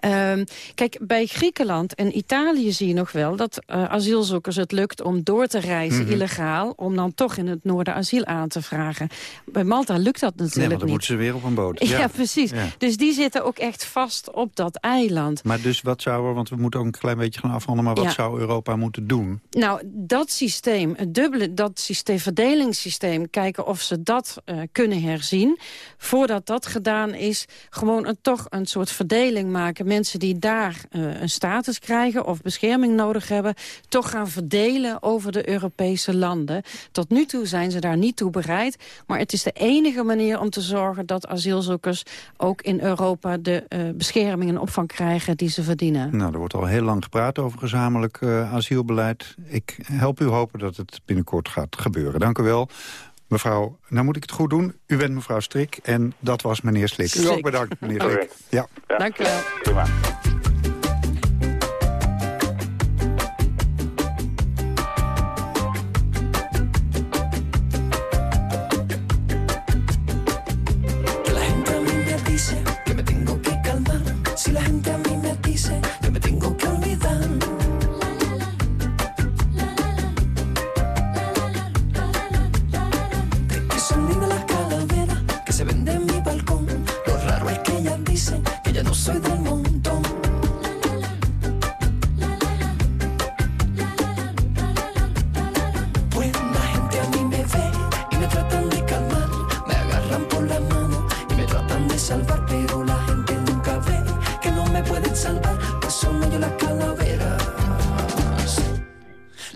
Ehm, kijk, bij Griekenland en Italië zie je nog wel... dat eh, asielzoekers het lukt om door te reizen Mhm. illegaal... om dan toch in het noorden asiel aan te vragen. Bij Malta lukt dat Nee, natuurlijk want dan niet. moeten ze weer op een boot. [laughs] Ja, precies. Ja. Dus die zitten ook echt vast op dat eiland. Maar dus wat zou er, want we moeten ook een klein beetje gaan afhandelen... maar wat Ja. zou Europa moeten doen? Nou, dat systeem, het dubbele, dat systeem, verdelingssysteem... kijken of ze dat eh, kunnen herzien. Voordat dat gedaan is, gewoon een, toch een soort verdeling maken. Mensen die daar eh, een status krijgen of bescherming nodig hebben... toch gaan verdelen over de Europese landen. Tot nu toe zijn ze daar niet toe bereid. Maar het is de enige manier om te zorgen dat asielzoekers... ook in Europa de eh, bescherming en opvang krijgen die ze verdienen. Nou, er wordt al heel lang gepraat over gezamenlijk eh, asielbeleid. Ik help u hopen dat het binnenkort gaat gebeuren. Dank u wel. Mevrouw, nou moet ik het goed doen. U bent mevrouw Strik en dat was meneer Slik. U Slik. ook bedankt, meneer Slik. Ja. Dank u wel. Prima. Que la gente a mí me dice que me tengo que calmar. Si la gente a mí me dice que me tengo que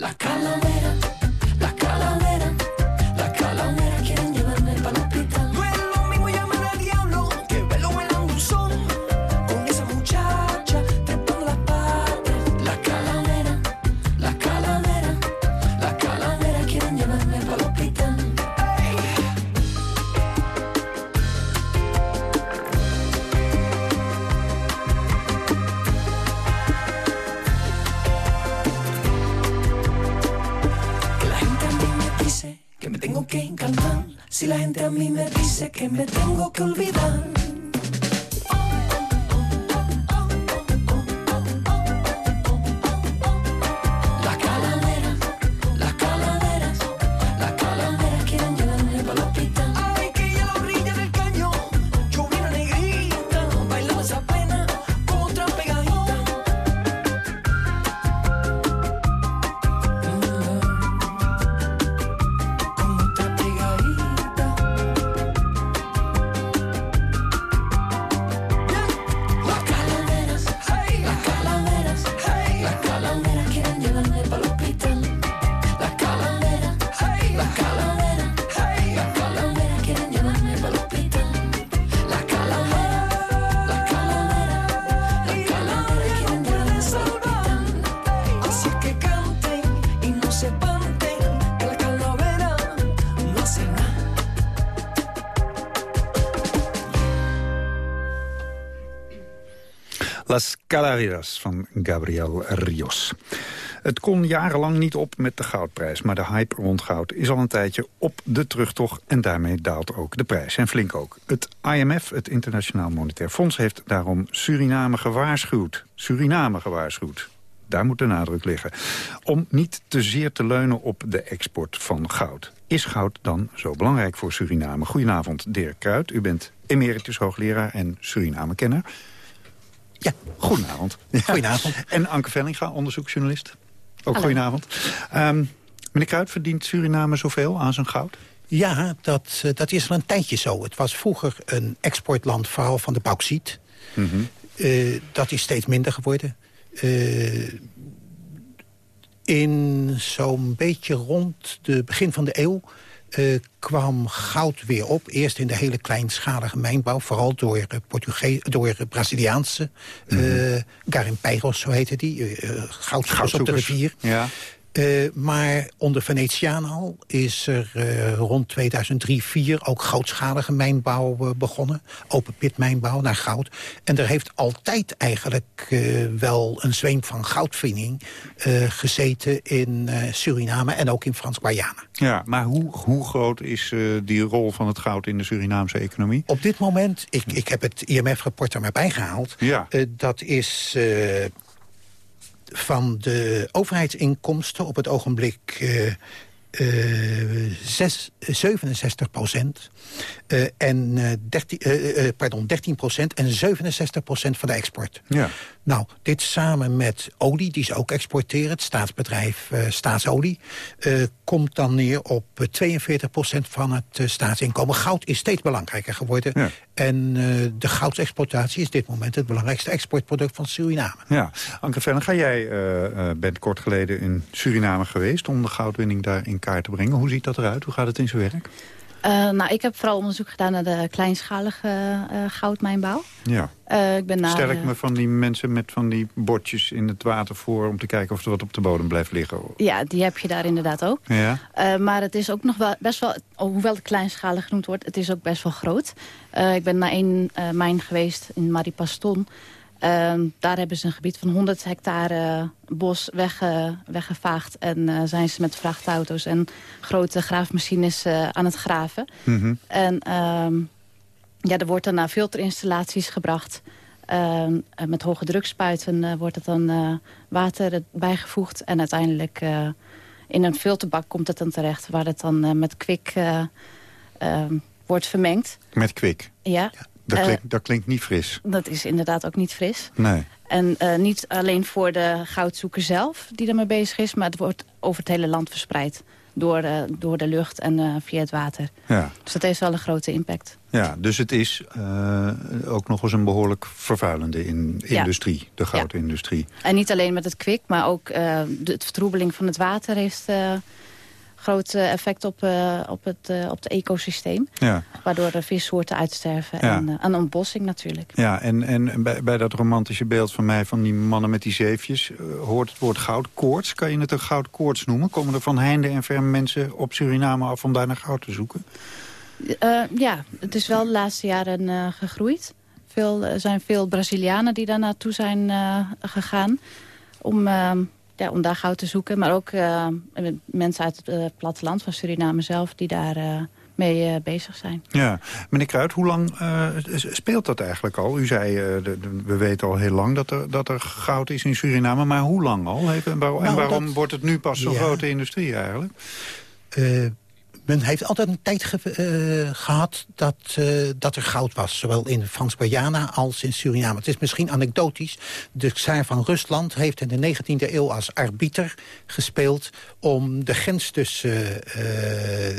Las calaveras, mí me dice que me tengo que olvidar. Calaveras van Gabriel Rios. Het kon jarenlang niet op met de goudprijs, maar de hype rond goud is al een tijdje op de terugtocht en daarmee daalt ook de prijs. En flink ook. Het IMF, het Internationaal Monetair Fonds, heeft daarom Suriname gewaarschuwd. Suriname gewaarschuwd. Daar moet de nadruk liggen. Om niet te zeer te leunen op de export van goud. Is goud dan zo belangrijk voor Suriname? Goedenavond, Dirk Kruid. U bent emeritus hoogleraar en Suriname-kenner. Ja, goedenavond. Goedenavond. En Anke Vellinga, onderzoeksjournalist. Ook Hallo. goedenavond. Ehm, meneer Kruid, verdient Suriname zoveel aan zijn goud? Ja, dat, eh, dat is al een tijdje zo. Het was vroeger een exportland, vooral van de bauxiet. Eh, dat is steeds minder geworden. Eh, in zo'n beetje rond de begin van de eeuw... eh, kwam goud weer op. Eerst in de hele kleinschalige mijnbouw. Vooral door, eh, Portuge door eh, Braziliaanse. eh garimpeiros, zo heette die. goudzoekers op de rivier. Ja. Eh, maar onder Venetiaan al is er eh, rond 2003-2004 ook grootschalige mijnbouw eh, begonnen. Open pit mijnbouw naar goud. En er heeft altijd eigenlijk wel een zweem van goudvinding gezeten in Suriname en ook in Frans-Guyana. Ja, maar hoe, hoe groot is die rol van het goud in de Surinaamse economie? Op dit moment, ik, ik heb het IMF-rapport er maar bij gehaald. Ja. Dat is van de overheidsinkomsten op het ogenblik eh, zes- 67 procent. Eh, en eh, 13, eh, pardon, 13 procent en 67 procent van de export. Ja. Nou, dit samen met olie, die ze ook exporteren, het staatsbedrijf Staatsolie, komt dan neer op eh, 42 procent van het staatsinkomen. Goud is steeds belangrijker geworden. En de goudsexploitatie is dit moment het belangrijkste exportproduct van Suriname. Ja, Anke Vellinga, jij eh, eh, bent kort geleden in Suriname geweest... om de goudwinning daar in kaart te brengen. Hoe ziet dat eruit? Hoe gaat het in zijn werk? Eh, nou, ik heb vooral onderzoek gedaan naar de kleinschalige eh, goudmijnbouw. Ja. Eh, ik ben naar, Stel ik me van die mensen met van die bordjes in het water voor... om te kijken of er wat op de bodem blijft liggen. Ja, die heb je daar inderdaad ook. Ja? Maar het is ook nog wel best wel, hoewel het kleinschalig genoemd wordt, het is ook best wel groot. Ik ben naar één mijn geweest in Maripaston. Ehm, daar hebben ze een gebied van 100 hectare bos wegge- weggevaagd. En eh, zijn ze met vrachtauto's en grote graafmachines eh, aan het graven. Mhm. En ehm, ja, er wordt dan naar filterinstallaties gebracht. Ehm, met hoge drukspuiten eh, wordt het dan water bijgevoegd. En uiteindelijk in een filterbak komt het dan terecht... waar het dan met kwik wordt vermengd. Met kwik. Ja, Dat, Eh, klinkt, dat klinkt niet fris. dat is inderdaad ook niet fris. Nee. En eh, niet alleen voor de goudzoeker zelf die ermee bezig is... maar het wordt over het hele land verspreid. Door, eh, door de lucht en via het water. Ja. Dus dat heeft wel een grote impact. Ja, dus het is ook nog eens een behoorlijk vervuilende in, Ja. industrie, de goudindustrie. En niet alleen met het kwik, maar ook de het vertroebeling van het water... heeft groot eh, effect op, eh, op, het, eh, op het ecosysteem. Ja. Waardoor de vissoorten uitsterven. Ja. En, eh, en ontbossing natuurlijk. Ja, en, en bij, bij dat romantische beeld van mij van die mannen met die zeefjes... hoort het woord goudkoorts. Kan je het een goudkoorts noemen? Komen er van heinde en ver mensen op Suriname af om daar naar goud te zoeken? Ja, het is wel de laatste jaren gegroeid. Veel, er zijn veel Brazilianen die daar naartoe zijn gegaan. Om, eh, ja, om daar goud te zoeken. Maar ook eh, mensen uit het eh, platteland van Suriname zelf... die daar eh, mee bezig zijn. Ja, meneer Kruid, hoe lang eh, speelt dat eigenlijk al? U zei, eh, de- de- we weten al heel lang dat er, dat er goud is in Suriname, maar hoe lang al? En, Nou, waarom dat- wordt het nu pas zo'n Ja. grote industrie eigenlijk? Men heeft altijd een tijd ge- eh, gehad dat, eh, dat er goud was. Zowel in Frans-Guyana als in Suriname. Het is misschien anekdotisch. De Tsaar van Rusland heeft in de 19e eeuw als arbiter gespeeld... om de grens tussen eh,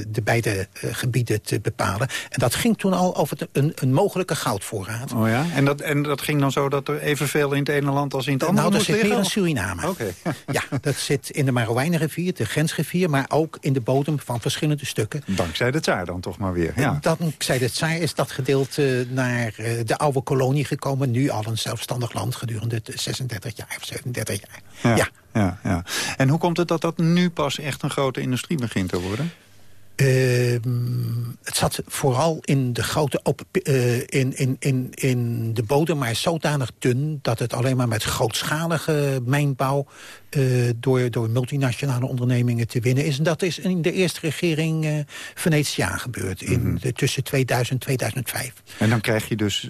de beide gebieden te bepalen. En dat ging toen al over de- een, een mogelijke goudvoorraad. Oh ja? En dat, en dat ging dan zo dat er evenveel in het ene land als in het andere Nou, er moest zit meer in Suriname. Oké. Ja, dat zit in de Marowijnenrivier, de grensrivier... maar ook in de bodem van verschillende stukken. Dankzij de tsaar dan toch maar weer. Ja. Dankzij de Tsaar is dat gedeelte naar eh, de oude kolonie gekomen. Nu al een zelfstandig land gedurende de 36 jaar of 37 jaar. Ja, ja. Ja, En hoe komt het dat dat nu pas echt een grote industrie begint te worden? Ehm, het zat vooral in de grote open, pi- eh, in, in, in, in de bodem, maar zodanig dun dat het alleen maar met grootschalige mijnbouw eh, door, door multinationale ondernemingen te winnen is. En dat is in de eerste regering eh Venetiaan gebeurd, in de, tussen 2000 en 2005. En dan krijg je dus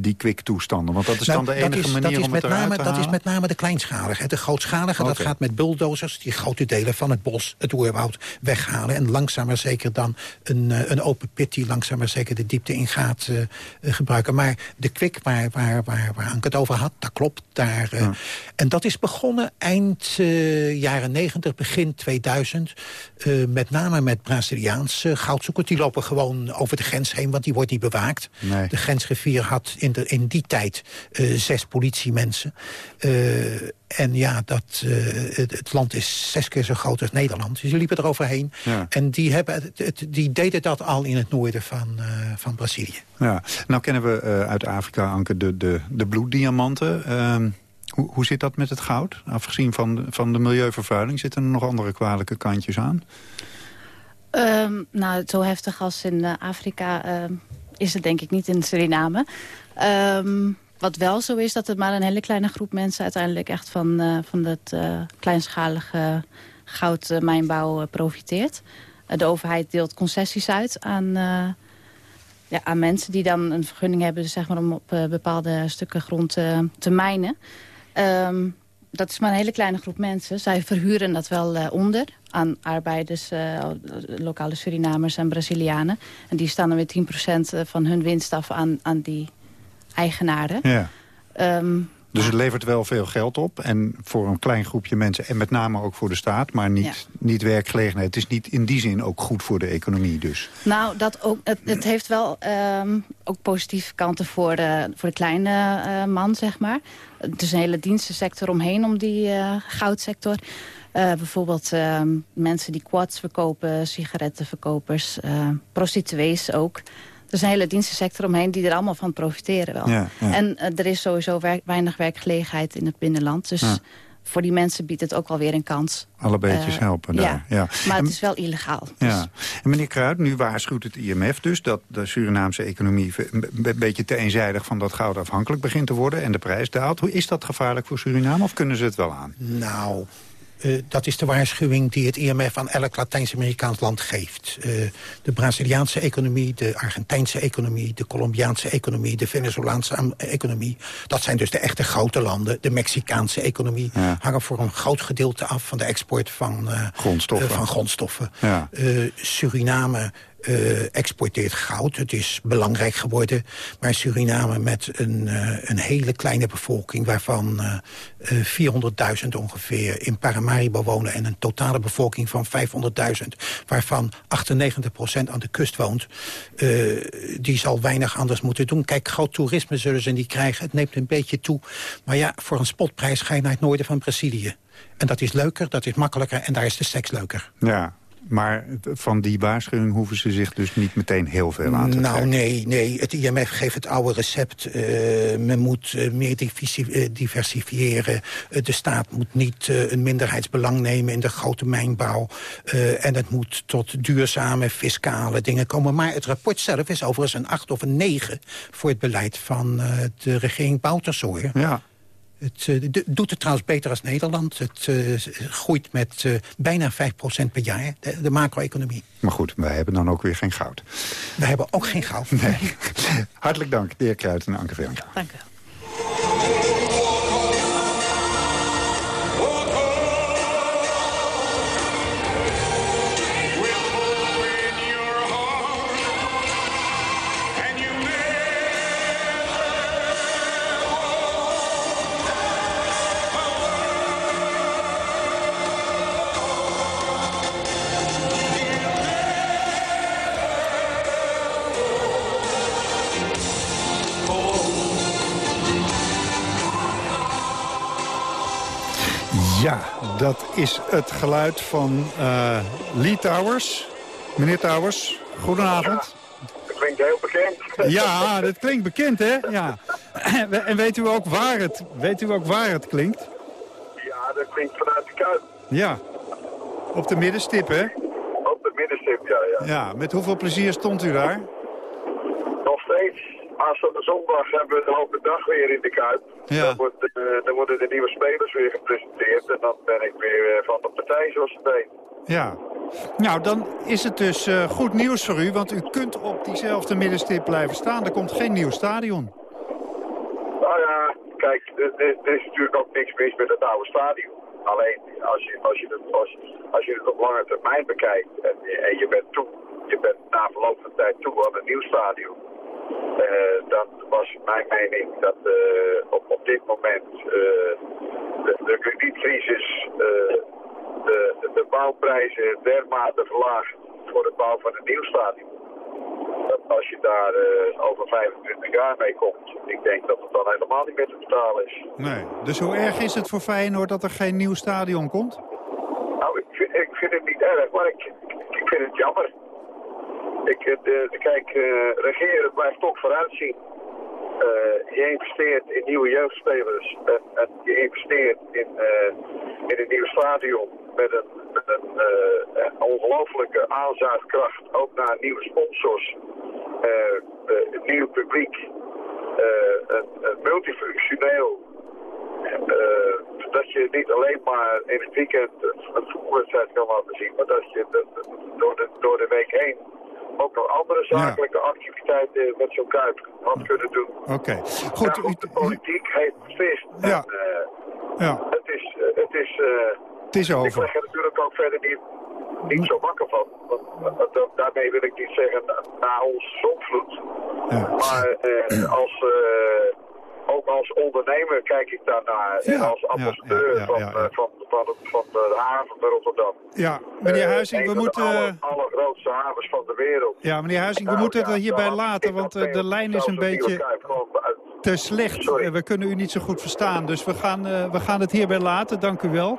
die kwiktoestanden. Want dat is Nou, dan de dat enige is- manier dat is om met het name, te Dat halen? is met name de kleinschalige. De grootschalige, dat gaat met bulldozers... die grote delen van het bos, het oerwoud, weghalen. En langzaam maar zeker dan een, eh, een open pit... die langzaam maar zeker de diepte in gaat eh, eh, gebruiken. Maar de kwik waar, waar, waar, waar Anke het over had, dat klopt. Daar, En dat is begonnen eind jaren 90, begin 2000. eh, met name met Braziliaanse goudzoekers. Die lopen gewoon over de grens heen, want die wordt niet bewaakt. Nee. De grensrivier had in, de, in die tijd zes politiemensen. En ja, dat, eh, het, het land is zes keer zo groot als Nederland. Dus die liepen er overheen. Ja. En die, hebben, het, het- die deden dat al in het noorden van, eh, van Brazilië. Ja, nou kennen we eh, uit Afrika, Anke, de, de, de bloeddiamanten. Ehm, hoe, hoe zit dat met het goud? Afgezien van, de- van de milieuvervuiling, zitten er nog andere kwalijke kantjes aan? Ehm, nou, zo heftig als in Afrika ehm, is het denk ik niet in Suriname. Ehm, wat wel zo is, dat het maar een hele kleine groep mensen... uiteindelijk echt van, eh, van dat eh, kleinschalige goudmijnbouw eh, profiteert. De overheid deelt concessies uit aan, ja, aan mensen... die dan een vergunning hebben zeg maar, om op bepaalde stukken grond te mijnen. Ehm, dat is maar een hele kleine groep mensen. Zij verhuren dat wel onder aan arbeiders, lokale Surinamers en Brazilianen. En die staan dan weer 10% van hun winst af aan, aan die eigenaren. Ja. Ehm, Dus het levert wel veel geld op. En voor een klein groepje mensen. En met name ook voor de staat. Maar niet, Ja. niet werkgelegenheid. Het is niet in die zin ook goed voor de economie dus. nou, dat ook, het, het heeft wel ehm, ook positieve kanten voor de, voor de kleine eh, man, zeg maar. Het is een hele dienstensector omheen om die eh, goudsector. Eh, bijvoorbeeld ehm, mensen die quads verkopen, sigarettenverkopers, prostituees ook. Er is een hele dienstensector omheen die er allemaal van profiteren wel. Ja, ja. En eh, er is sowieso werk- weinig werkgelegenheid in het binnenland. Dus Ja. voor die mensen biedt het ook alweer een kans. Alle beetjes Eh, helpen daar. Ja. Maar En- het is wel illegaal. Dus Ja. En meneer Kruid, nu waarschuwt het IMF dus... dat de Surinaamse economie een een beetje te eenzijdig van dat goud afhankelijk begint te worden... en de prijs daalt. Hoe is dat gevaarlijk voor Suriname of kunnen ze het wel aan? Nou, eh, dat is de waarschuwing die het IMF aan elk Latijns-Amerikaans land geeft. Eh, de Braziliaanse economie, de Argentijnse economie... de Colombiaanse economie, de Venezolaanse economie. Dat zijn dus de echte grote landen. De Mexicaanse economie hangen voor een groot gedeelte af... van de export van eh, Grondstoffen. van grondstoffen. Ja. Suriname eh, exporteert goud. Het is belangrijk geworden. Maar Suriname met een, eh, een hele kleine bevolking... waarvan eh, eh, 400.000 ongeveer in Paramaribo wonen... en een totale bevolking van 500.000... waarvan 98% aan de kust woont... die zal weinig anders moeten doen. Kijk, groot toerisme zullen ze niet krijgen. Het neemt een beetje toe. Maar ja, voor een spotprijs ga je naar het noorden van Brazilië. En dat is leuker, dat is makkelijker en daar is de seks leuker. Ja, maar van die waarschuwing hoeven ze zich dus niet meteen heel veel aan te Nou, trekken. nee, nee. Het IMF geeft het oude recept. Eh, men moet eh, meer eh, diversifiëren. De staat moet niet een minderheidsbelang nemen in de grote mijnbouw. En het moet tot duurzame fiscale dingen komen. Maar het rapport zelf is overigens een 8 of een 9... voor het beleid van de regering Bouterse. Ja. Het eh, d- doet het trouwens beter als Nederland. Het eh, groeit met eh, bijna 5% per jaar, de, de macro-economie. Maar goed, wij hebben dan ook weer geen goud. We hebben ook geen goud. Nee. Hartelijk dank, de heer Kruid en Anke Velanka. Dank u wel. Ja, dat is het geluid van eh, Lee Towers. Meneer Towers, goedenavond. Dat klinkt heel bekend. [laughs] Ja, dat klinkt bekend, hè? Ja. [clears throat] En weet u ook waar het, weet u ook waar het klinkt? Ja, dat klinkt vanuit de kuip. Ja. Op de middenstip, hè? Op de middenstip, ja, ja. Ja, met hoeveel plezier stond u daar? Nog steeds. Aanstaande zondag hebben we de open dag weer in de Kuip. Ja. Dan, wordt, eh, dan worden de nieuwe spelers weer gepresenteerd. En dan ben ik weer eh, van de partij, zoals het heet. Ja. Nou, dan is het dus eh, goed nieuws voor u, want u kunt op diezelfde middenstip blijven staan. Er komt geen nieuw stadion. Nou ja, kijk, er, is natuurlijk ook niks mis met het oude stadion. Alleen, als je, als je, het, als, als je het op lange termijn bekijkt en, je- en je bent toe, je bent na verloop van tijd toe aan een nieuw stadion. Eh, dan was mijn mening dat eh, op, op dit moment eh, de, de kredietcrisis de, de, bouwprijzen dermate verlaagt voor de bouw van een nieuw stadion. Dat als je daar over 25 jaar mee komt, ik denk dat het dan helemaal niet meer te betalen is. Nee. Dus hoe erg is het voor Feyenoord dat er geen nieuw stadion komt? Nou, ik vind, ik vind het niet erg, maar ik, ik vind het jammer. Ik, eh, de, kijk, eh, regeren blijft toch vooruitzien. Eh, je investeert in nieuwe jeugdspelers. En, je investeert in, in een nieuw stadion met een, een een ongelofelijke aanzuigkracht, ook naar nieuwe sponsors, een nieuw publiek, een, een multifunctioneel. Dat je niet alleen maar in het weekend een een voetbalwedstrijd kan laten zien, maar dat je de- de- door, de, door de week heen ook nog andere zakelijke activiteiten met zo'n kuip had kunnen doen. Oké. Goed, Ja, de politiek heeft beslist. Ja. En, eh, Ja. Het is, eh, het is, eh, Het is ik over. leg er natuurlijk ook verder niet, niet zo wakker van. Want, dat- daarmee wil ik niet zeggen na, ons zonvloed. Maar eh, [clears throat] als, eh, ook als ondernemer kijk ik daarnaar. en Ja, als ja, ambassadeur ja, ja, van, eh, van, van, het- van de haven van Rotterdam. Ja, meneer Eh, Huizing, we van moeten... De allergrootste havens van de wereld. Ja, meneer Huizing, we Nou, moeten het hierbij laten, want eh, de lijn is een beetje... Te slecht. Eh, we kunnen u niet zo goed verstaan. Dus we gaan, we gaan het hierbij laten. Dank u wel.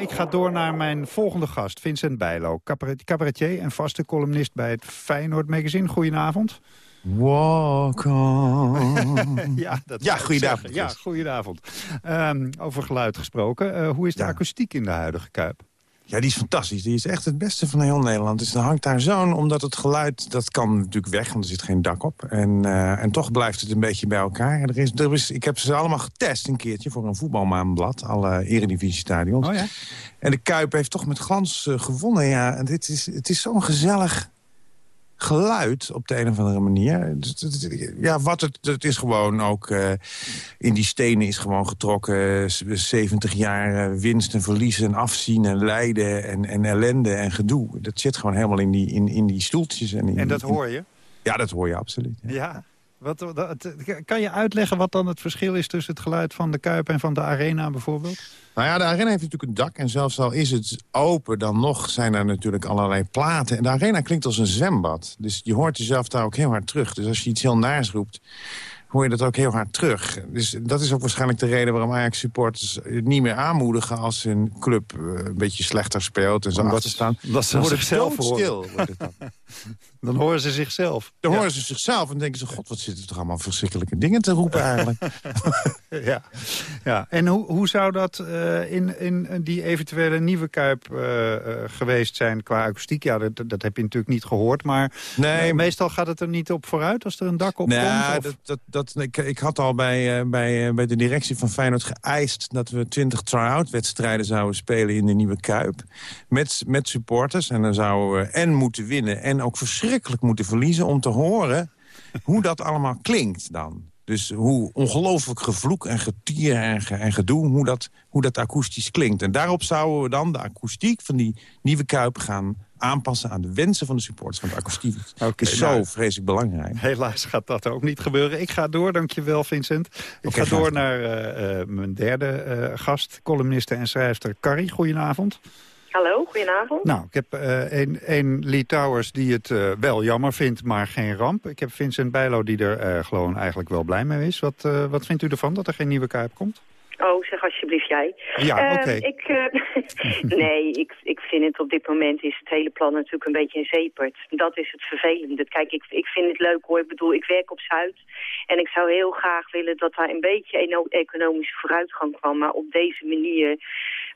Ik ga door naar mijn volgende gast, Vincent Bijlo. cabaret- Cabaretier en vaste columnist bij het Feyenoord Magazine. Goedenavond. Walk on. [laughs] ja, dat Ja, goedenavond. Ja, goedenavond. Ehm, over geluid gesproken. Eh, hoe is de akoestiek in de huidige Kuip? Ja, die is fantastisch. Die is echt het beste van heel Nederland. Dus dan hangt daar zo'n, omdat het geluid, dat kan natuurlijk weg, want er zit geen dak op. En, eh, en toch blijft het een beetje bij elkaar. En er is, er is, ik heb ze allemaal getest een keertje voor een voetbalmaanblad, alle eredivisiestadions. Oh ja? En de Kuip heeft toch met glans eh, gewonnen. Ja, en dit is, het is zo'n gezellig geluid op de een of andere manier. Ja, wat het, het is gewoon ook... eh, in die stenen is gewoon getrokken... eh, 70 jaar eh, winst en verliezen en afzien en lijden en, en ellende en gedoe. Dat zit gewoon helemaal in die, in, in die stoeltjes. En, in, En dat hoor je? Ja, dat hoor je absoluut. Ja. Kan je uitleggen wat dan het verschil is tussen het geluid van de Kuip en van de Arena bijvoorbeeld? Nou ja, de arena heeft natuurlijk een dak. En zelfs al is het open, dan nog zijn er natuurlijk allerlei platen. En de arena klinkt als een zwembad. Dus je hoort jezelf daar ook heel hard terug. Dus als je iets heel naars roept, hoor je dat ook heel hard terug. Dus dat is ook waarschijnlijk de reden waarom Ajax-supporters het niet meer aanmoedigen... als hun club eh, een beetje slechter speelt en zo achter staan. omdat ze zichzelf horen. [laughs] dan. Horen ze zichzelf. Dan Ja. horen ze zichzelf en denken ze... god, wat zitten er toch allemaal verschrikkelijke dingen te roepen eigenlijk. [laughs] ja. ja. En hoe, hoe zou dat eh, in, in die eventuele nieuwe Kuip eh, geweest zijn qua akoestiek? Ja, dat, dat heb je natuurlijk niet gehoord. Maar Nee, meestal gaat het er niet op vooruit als er een dak op komt? Of? dat, dat, dat, ik, ik had al bij, eh, bij, eh, bij de directie van Feyenoord geëist... dat we 20 try-out wedstrijden zouden spelen in de Nieuwe Kuip. Met, met supporters. En dan zouden we en moeten winnen en ook verschrikkelijk moeten verliezen... om te horen hoe dat allemaal klinkt dan. Dus hoe ongelooflijk gevloek en getier en, en gedoe... Hoe dat, hoe dat akoestisch klinkt. En daarop zouden we dan de akoestiek van die Nieuwe Kuip gaan aanpassen... aan de wensen van de supporters. Want de akoestiek is zo nou. vreselijk belangrijk. Helaas gaat dat ook niet gebeuren. Ik ga door, dankjewel Vincent. Ik ga door naar eh, eh, mijn derde eh, gast, columniste en schrijfster Carrie. Goedenavond. Hallo, goedenavond. Nou, ik heb eh, een, een Lee Towers die het eh, wel jammer vindt, maar geen ramp. Ik heb Vincent Bijlo die er eh, gewoon eigenlijk wel blij mee is. Wat, eh, wat vindt u ervan dat er geen nieuwe Kuip komt? Oh, zeg alsjeblieft jij. Ja, Ehm, oké. ik, eh, [laughs] nee, ik, ik vind het op dit moment is het hele plan natuurlijk een beetje een zeepert. Dat is het vervelende. Kijk, ik, ik vind het leuk hoor. Ik bedoel, ik werk op Zuid. En ik zou heel graag willen dat daar een beetje economische vooruitgang kwam. Maar op deze manier...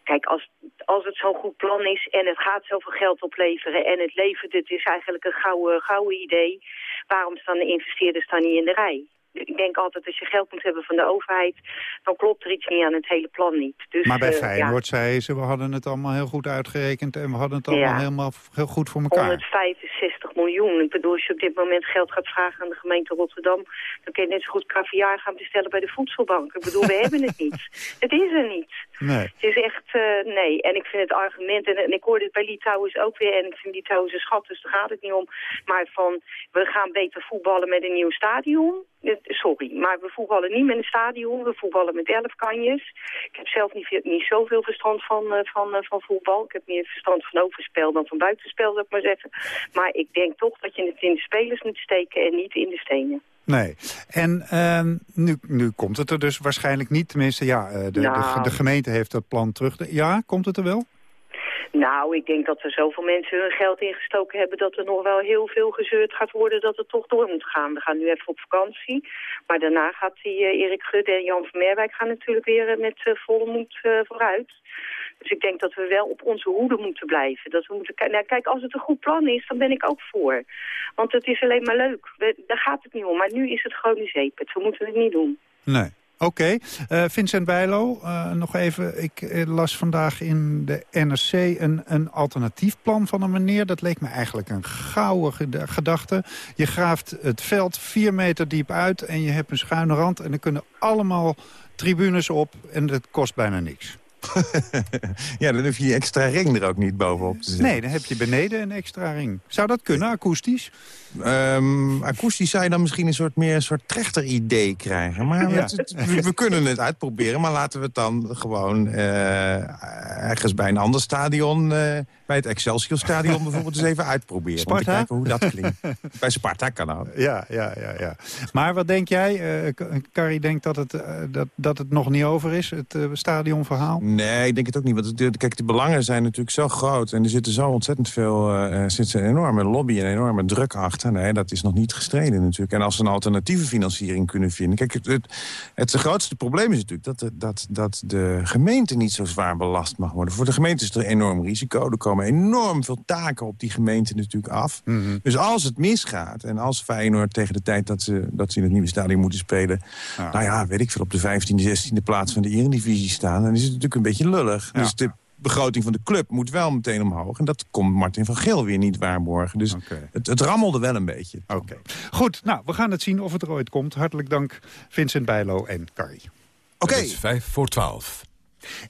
Kijk, als, als het zo'n goed plan is en het gaat zoveel geld opleveren... en het levert, het is eigenlijk een gouden, gouden idee... waarom staan de investeerders dan niet in de rij? Ik denk altijd, als je geld moet hebben van de overheid... dan klopt er iets niet aan het hele plan niet. Dus, maar bij eh, Feyenoord zei ze, we hadden het allemaal heel goed uitgerekend... en we hadden het allemaal Ja. helemaal heel goed voor elkaar. 165 miljoen. Ik bedoel, als je op dit moment geld gaat vragen aan de gemeente Rotterdam... dan kun je net zo goed caviar gaan bestellen bij de voedselbank. Ik bedoel, we hebben het niet. [laughs] Het is er niet. Nee. Het is echt, eh, nee. En ik vind het argument, en, en ik hoorde het bij Litouwers ook weer... en ik vind Litouwers een schat, dus daar gaat het niet om. Maar van, we gaan beter voetballen met een nieuw stadion... Eh, Sorry, maar we voetballen niet met een stadion. We voetballen met elf kanjes. Ik heb zelf niet, niet zoveel verstand van, eh, van, van voetbal. Ik heb meer verstand van overspel dan van buitenspel, zou ik maar zeggen. Maar ik denk toch dat je het in de spelers moet steken en niet in de stenen. Nee. En ehm, nu, nu komt het er dus waarschijnlijk niet. Tenminste, ja, eh, de, de, Nou. de gemeente heeft dat plan terug. Ja, komt het er wel? Nou, ik denk dat er zoveel mensen hun geld ingestoken hebben... dat er nog wel heel veel gezeurd gaat worden dat het toch door moet gaan. We gaan nu even op vakantie. Maar daarna gaat die eh, Erik Gudde en Jan van Merwijk gaan natuurlijk weer eh, met volle moed vooruit. Dus ik denk dat we wel op onze hoede moeten blijven. Dat we moeten nou, kijk, als het een goed plan is, dan ben ik ook voor. Want het is alleen maar leuk. Daar gaat het niet om. Maar nu is het gewoon een zeepert. We moeten het niet doen. Nee. Oké. Eh, Vincent Bijlo, eh, nog even. Ik eh, las vandaag in de NRC een, een alternatief plan van een meneer. Dat leek me eigenlijk een gouden geda- gedachte. Je graaft het veld vier meter diep uit en je hebt een schuine rand... en er kunnen allemaal tribunes op en dat kost bijna niks. [laughs] ja, dan hoef je die extra ring er ook niet bovenop te zetten. Nee, dan heb je beneden een extra ring. Zou dat kunnen, akoestisch? Um, akoestisch zou je dan misschien een soort meer een soort trechter-idee krijgen. Maar Ja. het- het- we, we kunnen het uitproberen, maar laten we het dan gewoon eh, ergens bij een ander stadion, eh, bij het Excelsior-stadion bijvoorbeeld, eens even uitproberen. Om te kijken hoe dat klinkt. [laughs] bij Sparta kan ook. Ja, ja, ja, ja. Maar wat denk jij? K- Carrie denkt dat het, dat, dat het nog niet over is, het stadionverhaal? Nee, ik denk het ook niet. Want het, kijk, de belangen zijn natuurlijk zo groot. En er zitten zo ontzettend veel... er zit een enorme lobby en enorme druk achter. Nee, dat is nog niet gestreden natuurlijk. En als ze een alternatieve financiering kunnen vinden... Kijk, het, het, het grootste probleem is natuurlijk dat de, dat, dat de gemeente niet zo zwaar belast mag worden. Voor de gemeente is er een enorm risico. Er komen enorm veel taken op die gemeente natuurlijk af. Dus als het misgaat en als Feyenoord tegen de tijd dat ze, dat ze in het nieuwe stadion moeten spelen... nou ja, weet ik veel, op de 15e, 16e plaats van de Eredivisie staan... dan is het natuurlijk een beetje lullig. Dus de begroting van de club moet wel meteen omhoog. En dat komt Martin van Geel weer niet waarborgen. Dus het, het rammelde wel een beetje. Oké. Goed, nou, we gaan het zien of het er ooit komt. Hartelijk dank, Vincent Bijlo en Carrie. Oké. Het is vijf voor twaalf.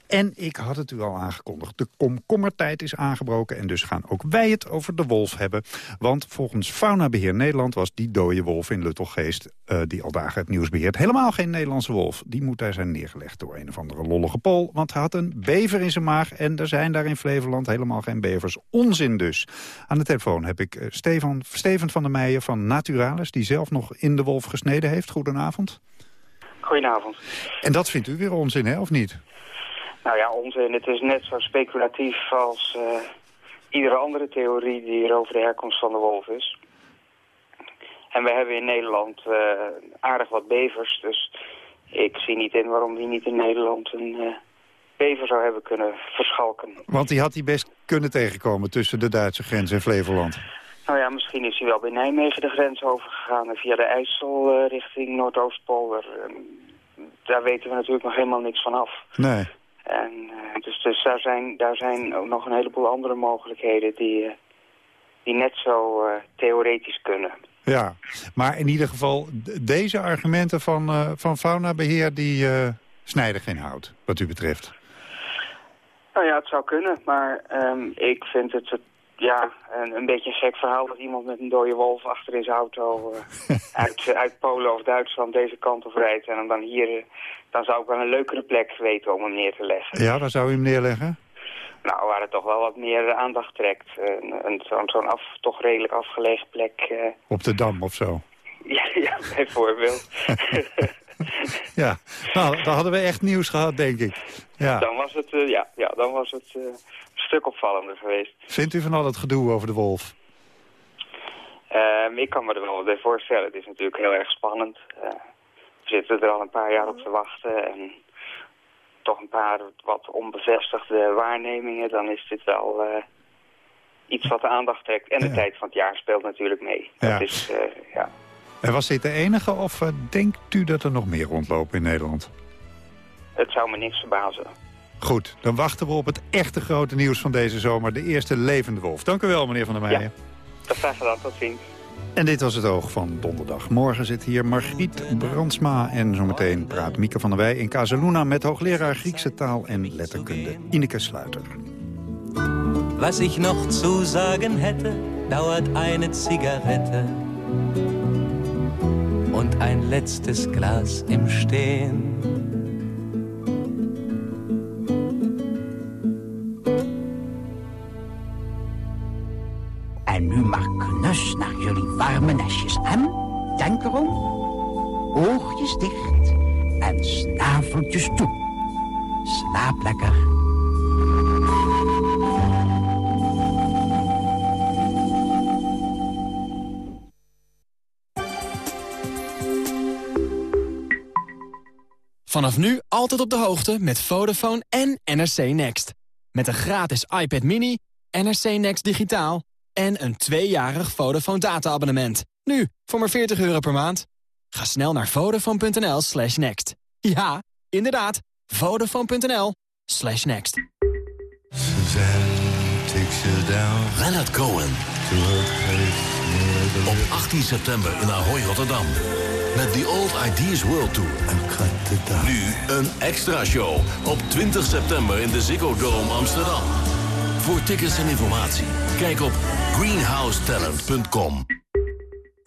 En ik had het u al aangekondigd. De komkommertijd is aangebroken en dus gaan ook wij het over de wolf hebben. Want volgens Faunabeheer Nederland was die dode wolf in Luttelgeest... eh, die al dagen het nieuws beheert, helemaal geen Nederlandse wolf. Die moet daar zijn neergelegd door een of andere lollige pol. Want hij had een bever in zijn maag en er zijn daar in Flevoland helemaal geen bevers. Onzin dus. Aan de telefoon heb ik eh, Stefan, Steven van der Meijen van Naturalis... die zelf nog in de wolf gesneden heeft. Goedenavond. Goedenavond. En dat vindt u weer onzin, hè, of niet? Nou ja, onzin. Het is net zo speculatief als eh, iedere andere theorie die er over de herkomst van de wolf is. En we hebben in Nederland eh, aardig wat bevers, dus ik zie niet in waarom die niet in Nederland een eh, bever zou hebben kunnen verschalken. Want die had hij best kunnen tegenkomen tussen de Duitse grens en Flevoland. Nou ja, misschien is hij wel bij Nijmegen de grens overgegaan en via de IJssel richting Noordoostpool. Daar, eh, daar weten we natuurlijk nog helemaal niks van af. Nee. En, eh, dus dus daar, zijn, daar zijn ook nog een heleboel andere mogelijkheden die, eh, die net zo eh, theoretisch kunnen. Ja, maar in ieder geval, deze argumenten van, eh van faunabeheer... die snijden geen hout, wat u betreft. Nou ja, het zou kunnen, maar ehm, ik vind het- ja, een, een beetje een gek verhaal dat iemand met een dode wolf achter in zijn auto eh, [laughs] uit, uit Polen of Duitsland deze kant op rijdt. En hem dan hier, eh, dan zou ik wel een leukere plek weten om hem neer te leggen. Ja, waar zou u hem neerleggen? Nou, waar het toch wel wat meer aandacht trekt. Een, Zo'n zo'n af, toch redelijk afgelegen plek. eh, Op de Dam of zo. [laughs] ja, ja, bijvoorbeeld. [laughs] [laughs] Ja, nou, dan hadden we echt nieuws gehad, denk ik. Ja. Dan was het, eh, ja, ja, dan was het eh, een stuk opvallender geweest. Vindt u van al het gedoe over de wolf? Ehm, ik kan me er wel bij voorstellen. Het is natuurlijk heel erg spannend. Eh, we zitten er al een paar jaar op te wachten. En toch een paar wat onbevestigde waarnemingen. Dan is dit wel eh, iets wat de aandacht trekt. En de tijd van het jaar speelt natuurlijk mee. Dat Ja. is, eh, ja. En was dit de enige of eh, denkt u dat er nog meer rondlopen in Nederland? Het zou me niks verbazen. Goed, dan wachten we op het echte grote nieuws van deze zomer. De eerste levende wolf. Dank u wel, meneer Van der Meijen. Dat graag gedaan. Tot ziens. En dit was het oog van donderdag. Morgen zit hier Margriet Brandsma. En zometeen praat Mieke van der Wij in Casaluna... met hoogleraar Griekse taal en letterkunde Ineke Sluiter. Was ich noch zu sagen hätte, dauert eine Zigarette und ein letztes Glas im Stehen. En nu mag knus naar jullie warme nestjes. En denk erom, oogjes dicht en snaveltjes toe. Slaap lekker. Vanaf nu altijd op de hoogte met Vodafone en NRC Next. Met een gratis iPad mini, NRC Next digitaal en een tweejarig Vodafone data-abonnement. Nu, voor maar 40 euro per maand. Ga snel naar vodafone.nl slash next. Ja, inderdaad, vodafone.nl slash next. Leonard Cohen. Op 18 september in Ahoy, Rotterdam. Met The Old Ideas World Tour. Nu een extra show op 20 september in de Ziggo Dome Amsterdam. Voor tickets en informatie, kijk op greenhousetalent.com.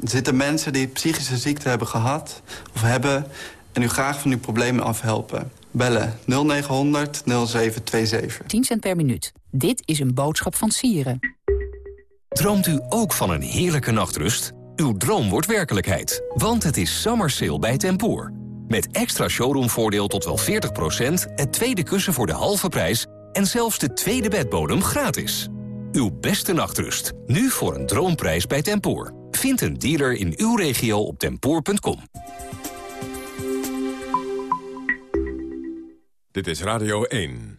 Er zitten mensen die psychische ziekte hebben gehad of hebben... en u graag van uw problemen afhelpen. Bellen 0900 0727. 10 cent per minuut. Dit is een boodschap van Sieren. Droomt u ook van een heerlijke nachtrust? Uw droom wordt werkelijkheid, want het is summer sale bij Tempoor. Met extra showroomvoordeel tot wel 40%, het tweede kussen voor de halve prijs... en zelfs de tweede bedbodem gratis. Uw beste nachtrust, nu voor een droomprijs bij Tempoor. Vind een dealer in uw regio op tempoor.com. Dit is Radio 1.